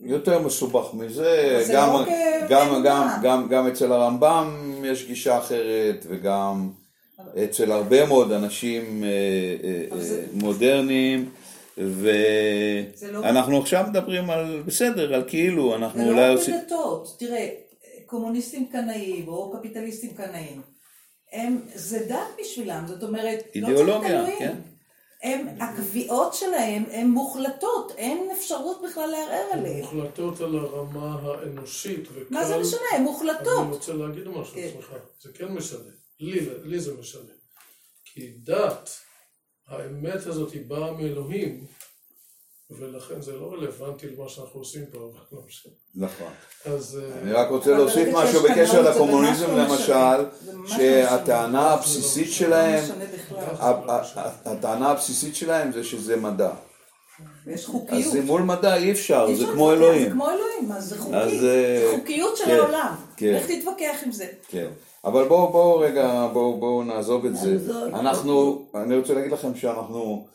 יותר מסובך מזה, גם, לא גם, כאמונה. גם, גם, גם אצל הרמב"ם יש גישה אחרת, וגם אצל הרבה מאוד אנשים אה, אה, אה, זה- מודרניים, זה לא- ואנחנו עכשיו מדברים על, בסדר, על כאילו, אנחנו זה אולי לא עושים... בדתות, תראה, קומוניסטים קנאים או קפיטליסטים קנאים, הם, זה דת בשבילם, זאת אומרת, לא צריך את אידיאולוגיה, אלוהים. כן. הם, הקביעות שלהם הן מוחלטות, אין אפשרות בכלל לערער עליהן. מוחלטות על הרמה האנושית. וכאן, מה זה משנה? הן אני מוחלטות. רוצה להגיד משהו, כן. סליחה. זה כן משנה. לי, לי זה משנה. כי דת, האמת הזאת היא באה מאלוהים, ולכן זה לא רלוונטי למה שאנחנו עושים פה, אבל לא משנה. נכון. אז... אה, אני רק רוצה להוסיף משהו בקשר לקומוניזם לא למשל, לא שהטענה משנה. הבסיסית שלהם, לא הטענה הבסיסית שלהם זה שזה מדע. ויש אז חוקיות. זה מול מדע אי אפשר, זה כמו אלוהים. זה כמו אלוהים, אז זה חוקי. אז, זה אה, חוקיות של כן, העולם. כן. לך תתווכח עם זה. כן, אבל בואו בואו רגע, בואו בואו נעזוב את זה. אנחנו, אני רוצה להגיד לכם שאנחנו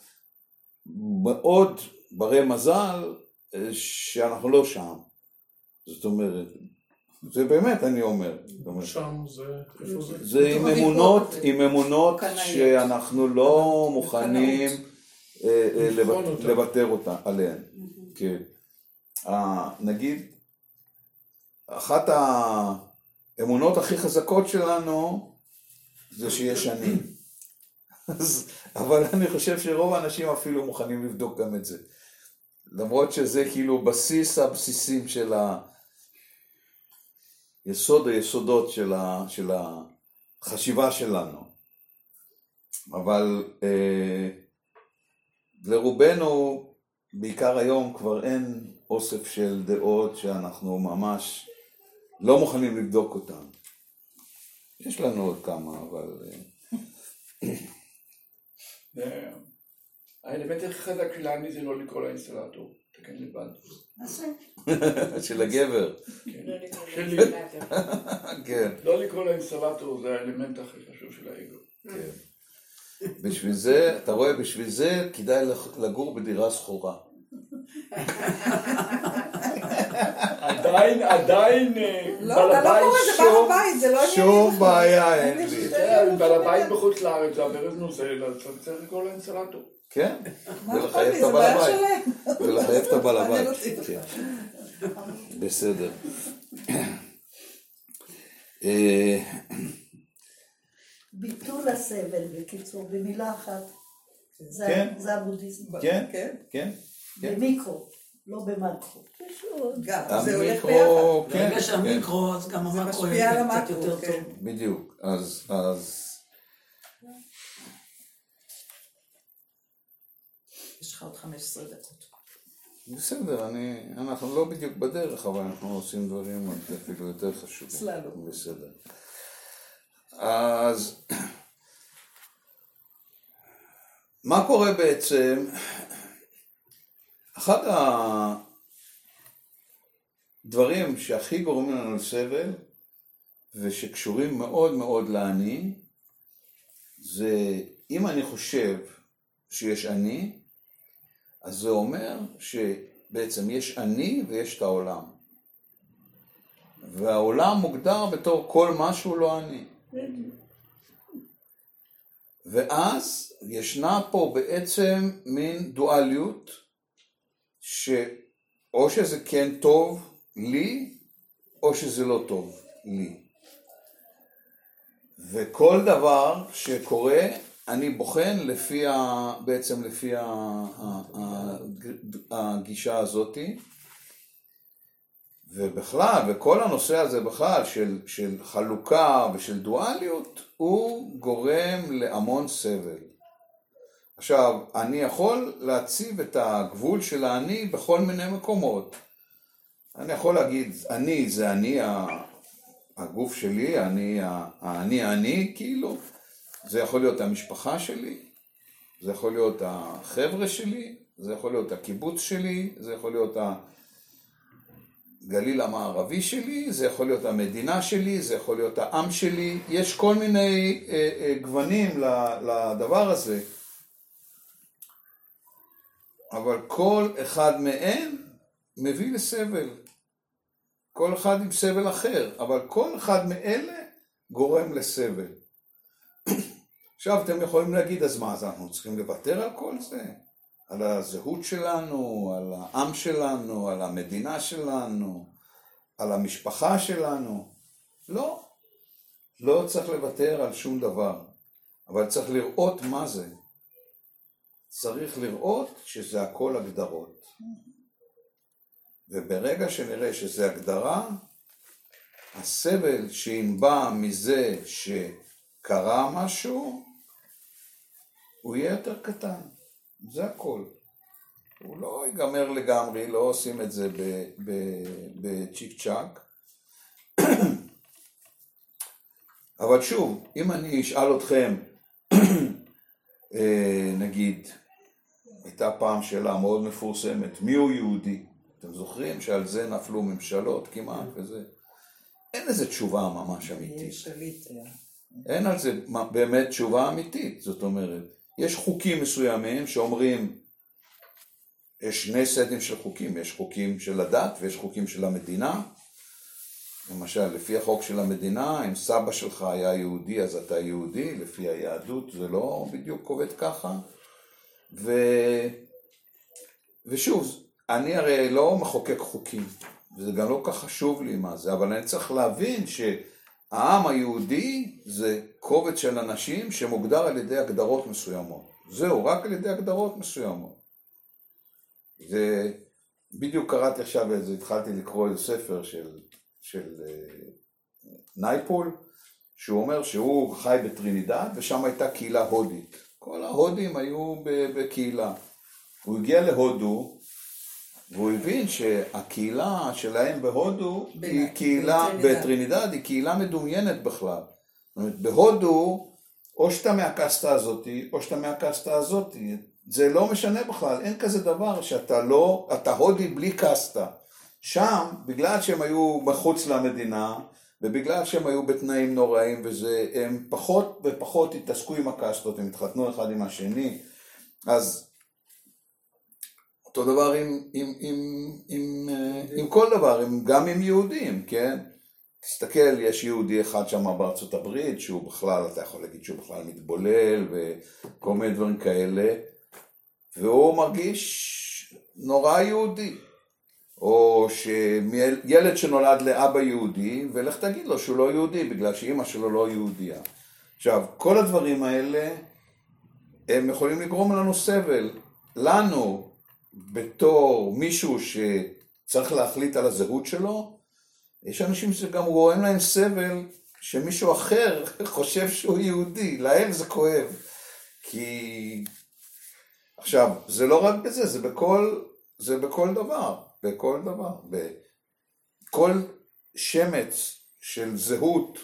מאוד ברי מזל אה, שאנחנו לא שם. זאת אומרת, זה באמת אני אומר. אומרת, שם זה... איפה זה? זה עם אמונות. עם אמונות. שאנחנו לא מוכנים אה, אה. לוותר אותה, עליהן. כן. נגיד, אחת האמונות הכי חזקות שלנו זה שיש אני. אז- אבל אני חושב שרוב האנשים אפילו מוכנים לבדוק גם את זה. למרות שזה כאילו בסיס הבסיסים של ה... יסוד היסודות של, ה... של החשיבה שלנו. אבל אה, לרובנו, בעיקר היום, כבר אין אוסף של דעות שאנחנו ממש לא מוכנים לבדוק אותן. יש לנו עוד כמה, אבל... אה, זה- האלמנט הכי חזק של האני זה לא לקרוא לאינסטלטור, תקן לבד. של הגבר, לא לקרוא שלי. לאינסטלטור. כן. לא לקרוא לאינסטלטור זה האלמנט הכי חשוב של האגו. כן. בשביל זה, אתה רואה, בשביל זה כדאי לגור בדירה שכורה. עדיין, עדיין, אה, לא, בעל לא הבית שום- לא. בעיה אין אין לי. כן, בעל הבית בחוץ לארץ, זה הברז נוזל, אז אתה צריך לקרוא לאינסטלטור. כן, ולחייב את הבעל הבית. ולחייב את הבעל הבית. כן. בסדר. אה, ביטול הסבל, בקיצור, במילה אחת. זה- כן. הבודהיזם. כן, כן, כן. כן. במיקרו, לא במקרו. גם, זה הולך ביחד. המיקרו, כן, ברגע כן, שהמיקרו, אז גם המקרו יהיה קצת יותר כן. טוב. בדיוק. אז, אז, יש לך עוד 15 דקות. בסדר, אני, אנחנו לא בדיוק בדרך, אבל אנחנו עושים דברים אפילו יותר חשובים. סללום. בסדר. אז, מה קורה בעצם? אחד הדברים שהכי גורמים לנו לסבל, ושקשורים מאוד מאוד לאני, זה אם אני חושב שיש אני, אז זה אומר שבעצם יש אני ויש את העולם. והעולם מוגדר בתור כל משהו לא אני. ואז ישנה פה בעצם מין דואליות, שאו שזה כן טוב לי, או שזה לא טוב לי. וכל דבר שקורה, אני בוחן לפי ה... בעצם לפי ה... הגישה הזאתי, ובכלל, וכל הנושא הזה בכלל של, של חלוקה ושל דואליות, הוא גורם להמון סבל. עכשיו, אני יכול להציב את הגבול של האני בכל מיני מקומות. אני יכול להגיד, אני זה אני, הגוף שלי, אני, האני אני, כאילו, זה יכול להיות המשפחה שלי, זה יכול להיות החבר'ה שלי, זה יכול להיות הקיבוץ שלי, זה יכול להיות הגליל המערבי שלי, זה יכול להיות המדינה שלי, זה יכול להיות העם שלי, יש כל מיני אה, אה, גוונים לדבר הזה. אבל כל אחד מהם מביא לסבל. כל אחד עם סבל אחר, אבל כל אחד מאלה גורם לסבל. עכשיו אתם יכולים להגיד, אז מה, אז אנחנו צריכים לוותר על כל זה? על הזהות שלנו, על העם שלנו, על המדינה שלנו, על המשפחה שלנו? לא. לא צריך לוותר על שום דבר, אבל צריך לראות מה זה. צריך לראות שזה הכל הגדרות. וברגע שנראה שזה הגדרה, הסבל שינבע מזה שקרה משהו, הוא יהיה יותר קטן. זה הכל. הוא לא ייגמר לגמרי, לא עושים את זה בצ'יק צ'אק. אבל שוב, אם אני אשאל אתכם, אה, נגיד, הייתה פעם שאלה מאוד מפורסמת, מי הוא יהודי? אתם זוכרים שעל זה נפלו ממשלות כמעט וזה? אין לזה תשובה ממש אמיתית. אין על זה באמת תשובה אמיתית, זאת אומרת, יש חוקים מסוימים שאומרים, יש שני סטים של חוקים, יש חוקים של הדת ויש חוקים של המדינה. למשל, לפי החוק של המדינה, אם סבא שלך היה יהודי אז אתה יהודי, לפי היהדות זה לא בדיוק עובד ככה. ו... ושוב, אני הרי לא מחוקק חוקים, וזה גם לא כל כך חשוב לי מה זה, אבל אני צריך להבין שהעם היהודי זה קובץ של אנשים שמוגדר על ידי הגדרות מסוימות. זהו, רק על ידי הגדרות מסוימות. זה, בדיוק קראתי עכשיו איזה, התחלתי לקרוא איזה ספר של, של uh, נייפול, שהוא אומר שהוא חי בטרינידד ושם הייתה קהילה הודית. כל ההודים היו בקהילה. הוא הגיע להודו, והוא הבין שהקהילה שלהם בהודו היא קהילה, בטרינידד היא קהילה מדומיינת בכלל. זאת אומרת, בהודו, או שאתה מהקסטה הזאתי, או שאתה מהקסטה הזאתי. זה לא משנה בכלל, אין כזה דבר שאתה לא, אתה הודי בלי קסטה. שם, בגלל שהם היו מחוץ למדינה, ובגלל שהם היו בתנאים נוראים וזה, הם פחות ופחות התעסקו עם הקסטות, הם התחתנו אחד עם השני, אז אותו דבר עם, עם, עם, עם, אה, עם כל דבר, עם, גם עם יהודים, כן? תסתכל, יש יהודי אחד שם בארצות הברית, שהוא בכלל, אתה יכול להגיד שהוא בכלל מתבולל וכל מיני דברים כאלה, והוא מרגיש נורא יהודי. או שילד שנולד לאבא יהודי, ולך תגיד לו שהוא לא יהודי, בגלל שאימא שלו לא יהודייה. עכשיו, כל הדברים האלה, הם יכולים לגרום לנו סבל. לנו, בתור מישהו שצריך להחליט על הזהות שלו, יש אנשים שגם רואים להם סבל שמישהו אחר חושב שהוא יהודי, להם זה כואב. כי... עכשיו, זה לא רק בזה, זה בכל, זה בכל דבר. בכל דבר. בכל שמץ של זהות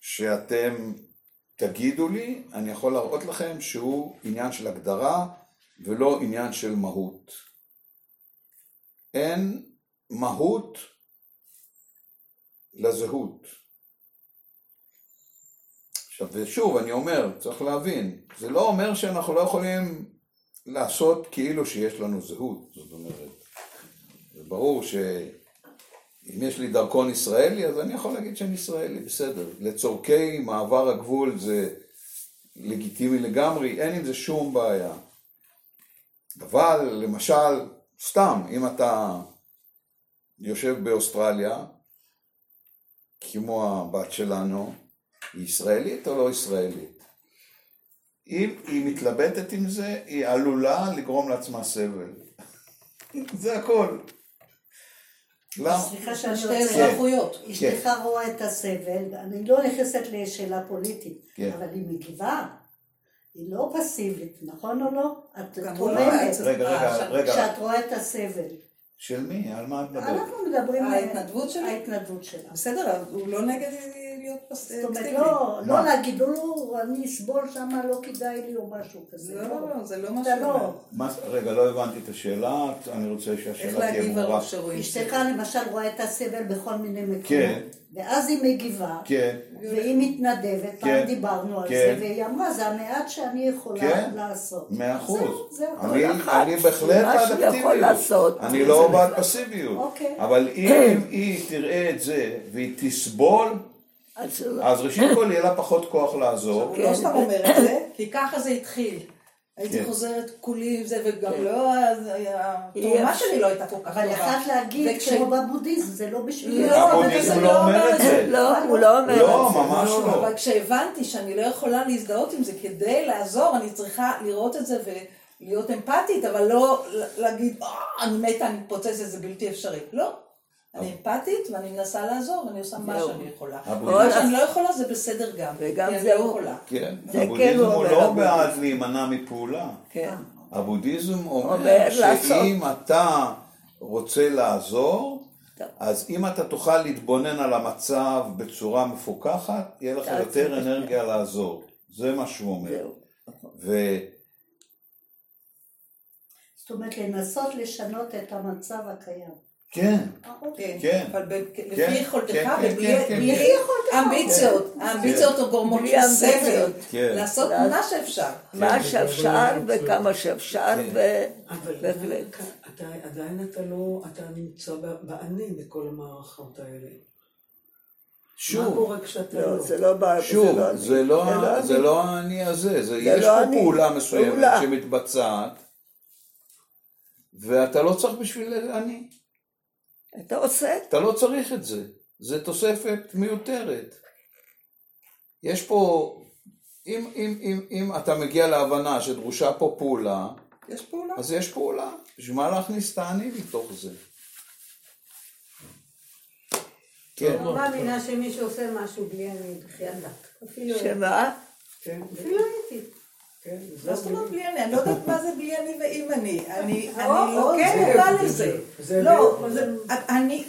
שאתם תגידו לי, אני יכול להראות לכם שהוא עניין של הגדרה ולא עניין של מהות. אין מהות לזהות. עכשיו, ושוב, אני אומר, צריך להבין, זה לא אומר שאנחנו לא יכולים לעשות כאילו שיש לנו זהות, זאת אומרת, ברור שאם יש לי דרכון ישראלי, אז אני יכול להגיד שאני ישראלי, בסדר. לצורכי מעבר הגבול זה לגיטימי לגמרי, אין עם זה שום בעיה. אבל למשל, סתם, אם אתה יושב באוסטרליה, כמו הבת שלנו, היא ישראלית או לא ישראלית? אם היא מתלבטת עם זה, היא עלולה לגרום לעצמה סבל. זה הכל. למה? סליחה שאני שתי רוצה... אזרחויות. אשתך רואה את הסבל, ואני לא נכנסת לשאלה פוליטית, כן. אבל היא מגיבה. היא לא פסיבית, נכון או לא? את לא תורמת רגע, רגע, רגע. כשאת רואה את הסבל. של מי? על מה את מדברת? אנחנו מדברים... ההתנדבות שלי? ההתנדבות שלה. בסדר, הוא לא נגד להיות פס- זאת אומרת. לא, מה? לא להגיד, לא, אני אסבול שם, לא כדאי לי או משהו כזה. לא, לא, לא, זה לא מה אומר. לא. מה- רגע, לא הבנתי את השאלה, אני רוצה שהשאלה תהיה להגיב על ברורה. אשתך למשל רואה את הסבל בכל מיני מקומות. כן. ואז היא מגיבה. כן, והיא מתנדבת, כן. פעם דיברנו על כן. זה, והיא אמרה, זה המעט שאני יכולה כן. לעשות. מאה אחוז. זהו, זהו. אני, אני בהחלט בעד אקטיביות. אני לא בעד פסיביות. אוקיי. אבל אם היא תראה את זה והיא תסבול, אז אז ראשית כל יהיה לה פחות כוח לעזור. לא סתם אומר את זה, כי ככה זה התחיל. הייתי כן. חוזרת כולי עם זה, וגם לא, אז התרומה שלי לא הייתה כל כך אבל טובה. יכולת להגיד, כמו בבודהיזם, זה לא בשבילי. לא, אבל הבודהיזם זה לא אומר את זה. לא, הוא לא אומר לא, את זה. ממש לא. אבל כשהבנתי שאני לא יכולה להזדהות עם זה כדי לעזור, אני צריכה לראות את זה ולהיות אמפתית, אבל לא להגיד, "אה, אני מתה, אני מתפוצצת, זה בלתי אפשרי. לא. אני אמפתית ואני מנסה לעזור, ואני עושה מה. שאני יכולה. מה שאני לא יכולה זה בסדר גם. וגם לא. יכולה. כן, זה כן הבודהיזם הוא לא. בעד להימנע מפעולה. כן. הבודהיזם אומר. שאם אתה רוצה לעזור. אז אם אתה תוכל להתבונן על המצב בצורה מפוקחת, יהיה לך. יותר אנרגיה לעזור. זה מה שהוא אומר. זהו. ו- זאת אומרת, לנסות לשנות את המצב הקיים. כן, כן, כן. אבל כן, לפי יכולתך כן, כן, ובלי כן, כן. בלי אמביציות. האמביציות גורמות לסבל. כן. לעשות מה שאפשר. מה שאפשר וכמה שאפשר, כן. אבל בהחלט. אתה, עדיין אתה לא, אתה נמצא ב- באני בכל המערכות האלה. מה שוב, קורה כשאתה לא, לא? זה לא שוב. זה לא ה- אני. זה האני הזה, זה- יש לא פה. פעולה מסוימת. שמתבצעת, ואתה לא צריך בשביל אני. אתה עושה, אתה לא צריך את זה, זה תוספת מיותרת. יש פה, אם, אם, אם, אם אתה מגיע להבנה שדרושה פה פעולה, יש פעולה. אז יש פעולה. בשביל מה להכניס את האני לתוך זה? כן, אני לא מאמינה שמישהו עושה משהו בלי אני בחייאת. אפילו שמה? כן, אפילו הייתי. כן, מה זאת אומרת בלי אני? אני לא יודעת מה זה בלי אני ואם אני. אני או, לא כן, זה- לזה. זה- לא, אני,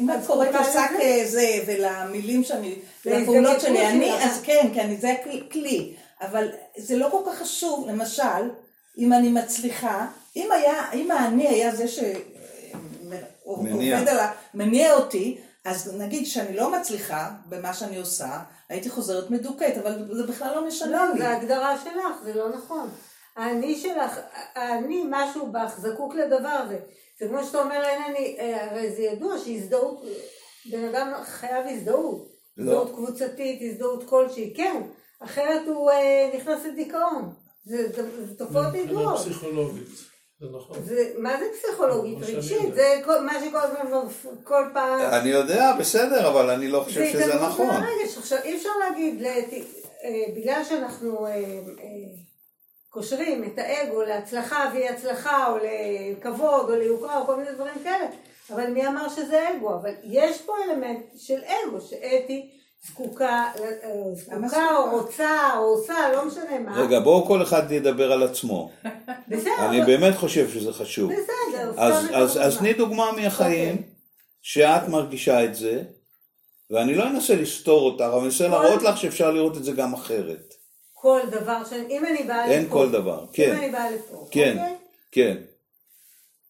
אם את קוראת לשק? זה ולמילים שאני, לפעולות שלי, אני. אז כן, כי אני זה כלי. אבל זה לא כל כך חשוב, למשל, אם אני מצליחה, אם היה, אם האני היה זה מניע. שעובד על ה... מניע אותי, אז נגיד שאני לא מצליחה במה שאני עושה, הייתי חוזרת מדוכאת, אבל זה בכלל לא משנה לא, לי. זה הגדרה שלך, זה לא נכון. האני שלך, האני, משהו בך, זקוק לדבר הזה. זה כמו שאתה אומר, אין אני, אה, הרי זה ידוע שהזדהות, בן אדם חייב הזדהות. לא. הזדהות קבוצתית, הזדהות כלשהי, כן. אחרת הוא אה, נכנס לדיכאון. זה, זה, זה תופעות מבחינה ידועות. פסיכולוגית, זה נכון. זה, מה זה פסיכולוגית? רגשית. זה כל, מה שכל הזמן, כל פעם... אני יודע, בסדר, אבל אני לא חושב שזה נכון. מהרגש. עכשיו, אי אפשר להגיד, לת- אה, בגלל שאנחנו אה, אה, קושרים את האגו להצלחה ואי הצלחה, או לכבוד, או ליוקרה, או כל מיני דברים כאלה, אבל מי אמר שזה אגו? אבל יש פה אלמנט של אגו, שאתי זקוקה, אה, זקוקה, או רוצה, או עושה, לא משנה מה. רגע, בואו כל אחד ידבר על עצמו. בסדר, אני באמת חושב שזה חשוב. בסדר, אז. תני דוגמה מהחיים, אוקיי. שאת מרגישה את זה, ואני לא אנסה לסתור אותך, אבל אני אנסה להראות לך שאפשר לראות את זה גם אחרת. כל דבר, אם אני באה לפה, אין כל דבר, כן. אם אני באה לפה, כן, אוקיי? כן.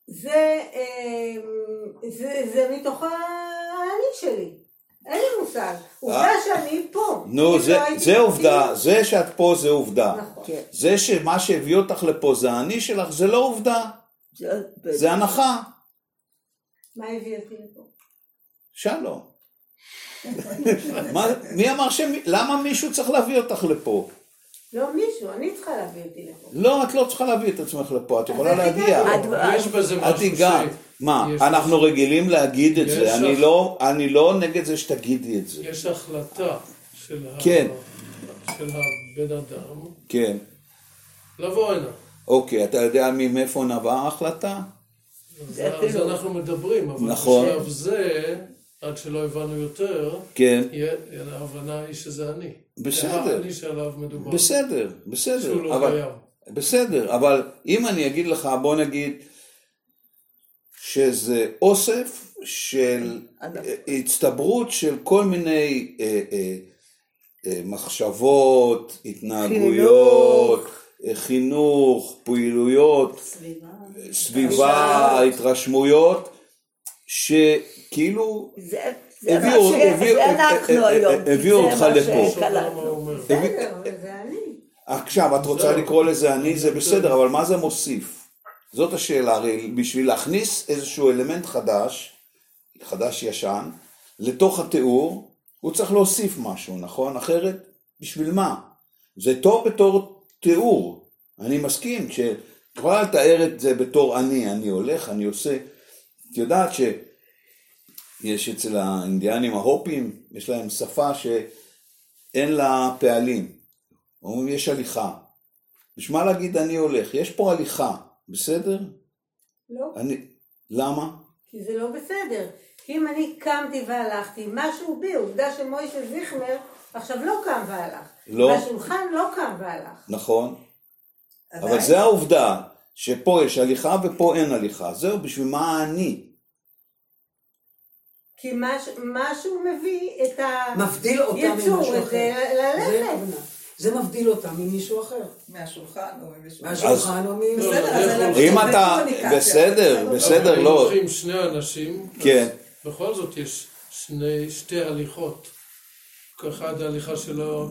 זה, אה, זה, זה מתוך האני שלי. אין לי מושג. עובדה אה. שאני פה. נו, זה, לא זה עובדה, זה שאת פה זה עובדה. נכון. כן. זה שמה שהביא אותך לפה זה האני שלך, זה לא עובדה, זה- זה הנחה. מה הביא אותי לפה? שלום. מה, מי אמר ש... למה מישהו צריך להביא אותך לפה? לא מישהו, אני צריכה להביא אותי לפה. לא, את לא צריכה להביא את עצמך לפה, את יכולה להגיע. יש בזה את משהו הגעת. מה, אנחנו רגילים להגיד את זה, אני לא, אני לא נגד זה שתגידי את זה. יש החלטה של, כן. ה... של הבן אדם כן. לבוא הנה. אוקיי, אתה יודע מאיפה נבעה ההחלטה? זה אז. אנחנו מדברים, אבל נכון. בשלב זה, עד שלא הבנו יותר, כן, יהיה- ההבנה היא שזה אני. בסדר. זה האני שעליו מדובר. בסדר, בסדר, שהוא לא אבל, קיים. בסדר, אבל אם אני אגיד לך, בוא נגיד שזה אוסף של הצטברות של כל מיני אה, אה, אה, מחשבות, התנהגויות, אה, חינוך, פעילויות, סביבה. סביבה, התרשמויות, ש- כי הביאו אותך לפה. עכשיו, את רוצה. לקרוא לזה אני, זה בסדר, אבל מה זה מוסיף? זאת השאלה, הרי בשביל להכניס איזשהו אלמנט חדש, חדש ישן, לתוך התיאור, הוא צריך להוסיף משהו, נכון? אחרת, בשביל מה? זה טוב בתור תיאור, אני מסכים, יכולה לתאר את זה בתור אני, אני הולך, אני עושה, את יודעת שיש אצל האינדיאנים ההופים, יש להם שפה שאין לה פעלים, אומרים יש הליכה. בשביל מה להגיד אני הולך? יש פה הליכה, בסדר? לא, אני... למה? כי זה לא בסדר. כי אם אני קמתי והלכתי, משהו בי, עובדה שמוישה זיכמר עכשיו לא קם והלך. לא. והשולחן לא קם והלך. נכון. אבל עדיין- זה העובדה, שפה יש הליכה ופה אין הליכה. זהו, בשביל מה אני? כי מש, משהו מביא את היצור הזה אחר. זה ללכת. זה מבדיל אותם ממישהו אחר. מהשולחן או ממישהו. מהשולחן או מ... בסדר, לא, אז יכול- אנחנו- אם זה אתה... קומוניקציה. בסדר, בסדר, אם לא. לוקחים שני אנשים, כן. בכל זאת יש שני, שתי הליכות. אחד ההליכה שלו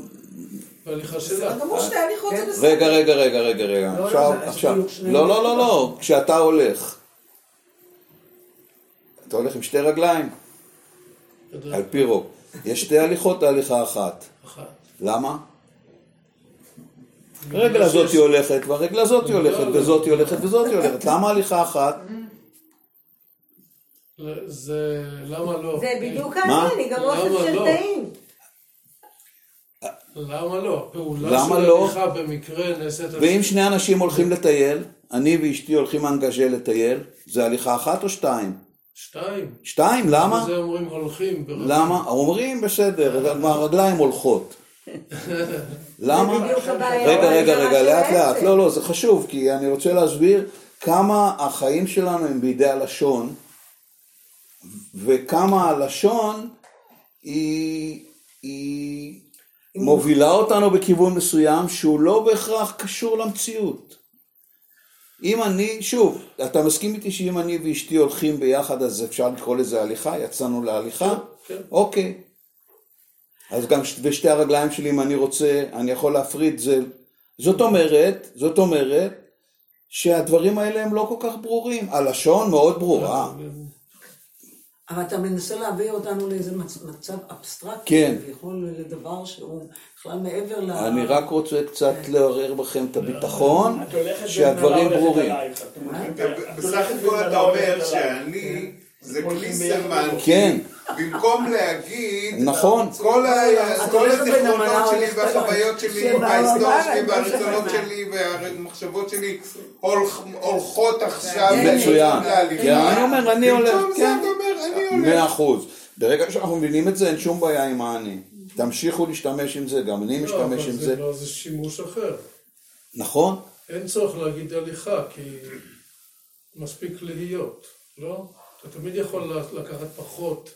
וההליכה שלה. בסדר גמור, שתי הליכות זה כן. בסדר. רגע, רגע, רגע, רגע, רגע. לא, לא, עכשיו, זה- עכשיו. כאילו לא, לא, לא. לא. כשאתה הולך, אתה הולך עם שתי רגליים, על פי רוב. יש שתי הליכות, הליכה אחת. אחת. למה? הרגל הזאת שיש- הולכת, והרגל הזאת הולכת, וזאת הולכת, וזאת הולכת. למה הליכה אחת? זה, למה לא? זה בדיוק? העניין, היא גם למה אוסף של לא? תאים. למה לא? הפעולה למה של לא? ההליכה במקרה נעשית... ואם שני אנשים הולכים לטייל, אני ואשתי הולכים אנגז'ה לטייל, זה הליכה אחת או שתיים? שתיים. שתיים, למה? זה אומרים הולכים. ברבים. למה? אומרים בסדר, הרגליים הולכות. למה? רגע, רגע, רגע, לאט לאט. לא, לא, זה חשוב, כי אני רוצה להסביר כמה החיים שלנו הם בידי הלשון, וכמה הלשון היא, היא מובילה אותנו בכיוון מסוים שהוא לא בהכרח קשור למציאות. אם אני, שוב, אתה מסכים איתי שאם אני ואשתי הולכים ביחד אז אפשר לקרוא לזה הליכה? יצאנו להליכה? כן, כן. אוקיי. אז גם בשתי הרגליים שלי, אם אני רוצה, אני יכול להפריד זה. זאת אומרת, זאת אומרת, שהדברים האלה הם לא כל כך ברורים. הלשון מאוד ברורה. אבל אתה מנסה להעביר אותנו לאיזה מצ- מצב אבסטרקטי, כן. כביכול לדבר שהוא בכלל מעבר ל... אני רק רוצה קצת לעורר בכם את הביטחון, שהדברים ברורים. בסך הכל אתה אומר. שאני זה כלי. סמנטי. כן. במקום להגיד, נכון. כל הזיכרונות שלי והחוויות שלי וההיסטוריה שלי הם והרצונות לא שלי והמחשבות שלי הולכ- הולכות עכשיו מצוין. להליכה. כן, אני אומר, אני הולך, כן. אתה אומר, אני הולך. מאה אחוז. ברגע שאנחנו מבינים את זה, אין שום בעיה עם האני. תמשיכו להשתמש עם זה, גם אני לא, משתמש עם זה זה. לא, זה שימוש אחר. נכון? אין צורך להגיד הליכה, כי מספיק להיות, לא? אתה תמיד יכול לקחת פחות,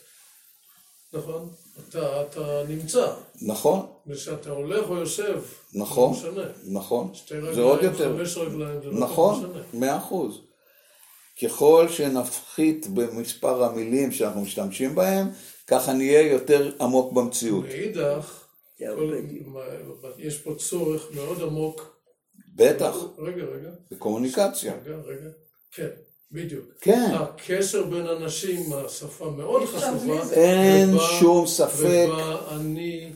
נכון? אתה, אתה נמצא, נכון, ושאתה הולך או יושב, נכון, זה לא משנה. נכון. שתי זה עוד רגליים, יותר. חמש רגליים, זה לא נכון, משנה. מאה אחוז. ככל שנפחית במספר המילים שאנחנו משתמשים בהם, ככה נהיה יותר עמוק במציאות. מאידך, יש פה צורך מאוד עמוק. בטח, רגע, רגע. בקומוניקציה. רגע, רגע. כן, בדיוק. כן. הקשר בין אנשים, השפה מאוד חשובה. אין ובה- שום ספק. ובה אני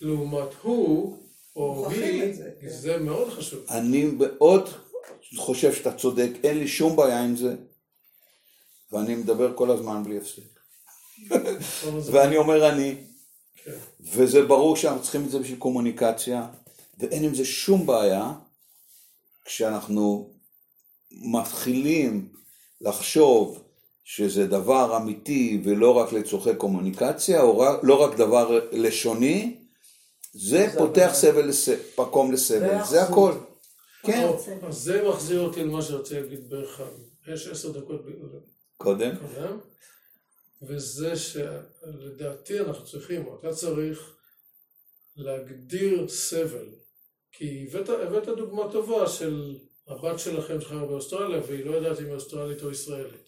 לעומת הוא, או היא, את זה, כן. זה מאוד חשוב. אני מאוד חושב שאתה צודק, אין לי שום בעיה עם זה, ואני מדבר כל הזמן בלי הפסק. כל הזמן. ואני אומר אני, כן. וזה ברור שאנחנו צריכים את זה בשביל קומוניקציה, ואין עם זה שום בעיה כשאנחנו מתחילים לחשוב שזה דבר אמיתי ולא רק לצורכי קומוניקציה, או רק, לא רק דבר לשוני, זה פותח סבל, לס... מקום לסבל, זה הכל. כן. טוב, אז זה מחזיר אותי למה שרציתי להגיד בערך, יש עשר דקות קודם. קודם, וזה שלדעתי אנחנו צריכים, או אתה צריך, להגדיר סבל. כי הבאת, הבאת דוגמה טובה של הבת שלכם שחיה באוסטרליה, והיא לא יודעת אם היא אוסטרלית או ישראלית.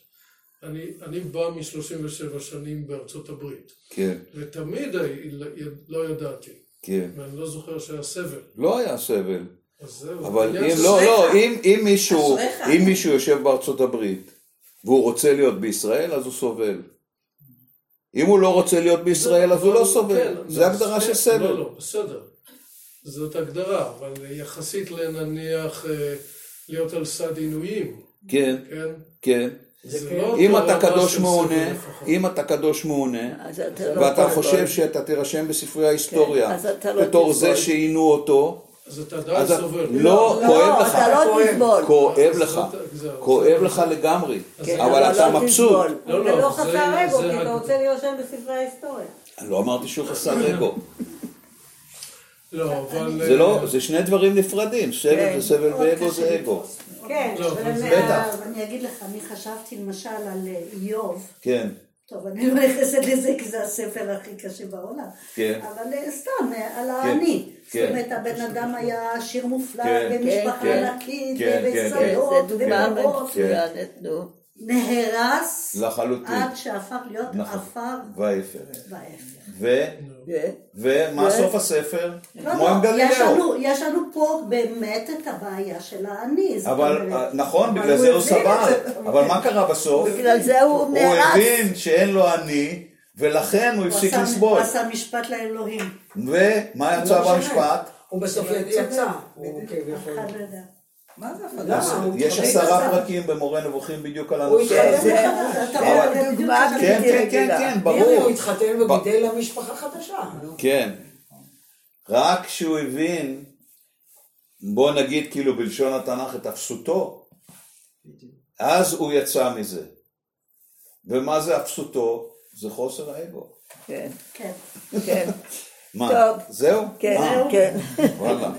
אני, אני בא מ-37 שנים בארצות הברית, כן, ותמיד הי- לא ידעתי, כן. ואני לא זוכר שהיה סבל. לא היה סבל. אז זהו. אבל אם לא, לא, אם, אם מישהו. אם מישהו יושב בארצות הברית והוא רוצה להיות בישראל, אז הוא סובל. אם הוא לא רוצה להיות בישראל, אז הוא לא סובל. כן, זה אז הגדרה של סבל. לא, לא, בסדר. זאת הגדרה, אבל יחסית לנניח אה, להיות על סד עינויים, כן, כן? כן. לא אם אותו אתה קדוש מעונה. אם אתה קדוש מעונה, אז אתה לא ואתה תסבול. חושב שאתה תירשם בספרי ההיסטוריה כן, אז אתה לא בתור. זה שעינו אותו, אז אתה עדיין אז אתה- סובל. לא, כואב לך, אתה לא תסבול. כואב לך, כואב לך לגמרי, אבל אתה לא מבסוט. תסבול. לא, לא, חסר אגו, כי אתה רוצה להירשם בספרי ההיסטוריה. אני לא אמרתי שהוא חסר אגו. לא, אבל... זה לא, אה, זה שני דברים נפרדים, סבל כן. זה סבל ואגו זה אגו. כן, לא, אבל בטח. אני אגיד לך, אני חשבתי למשל על אה, איוב, כן, טוב, אני לא נכנסת לזה כי זה הספר הכי קשה בעולם, כן. אבל אה, סתם, אה, על האני. כן. זאת אומרת, הבן אדם היה עשיר מופלא, כן, ומשפחה כן, ענקית, כן, כן, נהרס לחלוטין. עד שהפך להיות נכון. עפר ואפר. ואפר. ו- ו- ומה ו- סוף הספר? לא, כמו עם לא, יש גלילאו. לנו, יש לנו פה באמת את הבעיה של האני. אבל אה, נכון, אבל בגלל זה הוא סבל. זה. אבל מה קרה בסוף? בגלל זה הוא הוא נהרס. הבין שאין לו אני, ולכן הוא הוא הפסיק לסבול. הוא עשה משפט לאלוהים. ומה יצא לא משנה. במשפט? הוא בסוף יצא, הוא כביכול. לא. מה זה יש עשרה. פרקים במורה נבוכים בדיוק על הנושא הזה. כן, כן, כן. כן, ברור. הוא התחתן וגידל לה משפחה חדשה. כן. רק כשהוא הבין, בוא נגיד כאילו בלשון התנ"ך את אפסותו, אז הוא יצא מזה. ומה זה אפסותו? זה חוסר האגו. כן, כן. כן, מה? זהו? כן, אה, כן. וואלה.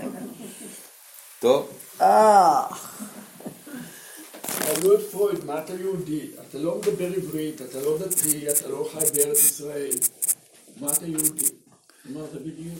טוב. שאלו את פרויד, מה אתה יהודי? אתה לא מדבר עברית, אתה לא דתי, אתה לא חי בארץ ישראל. מה אתה יהודי? אמרת בדיוק.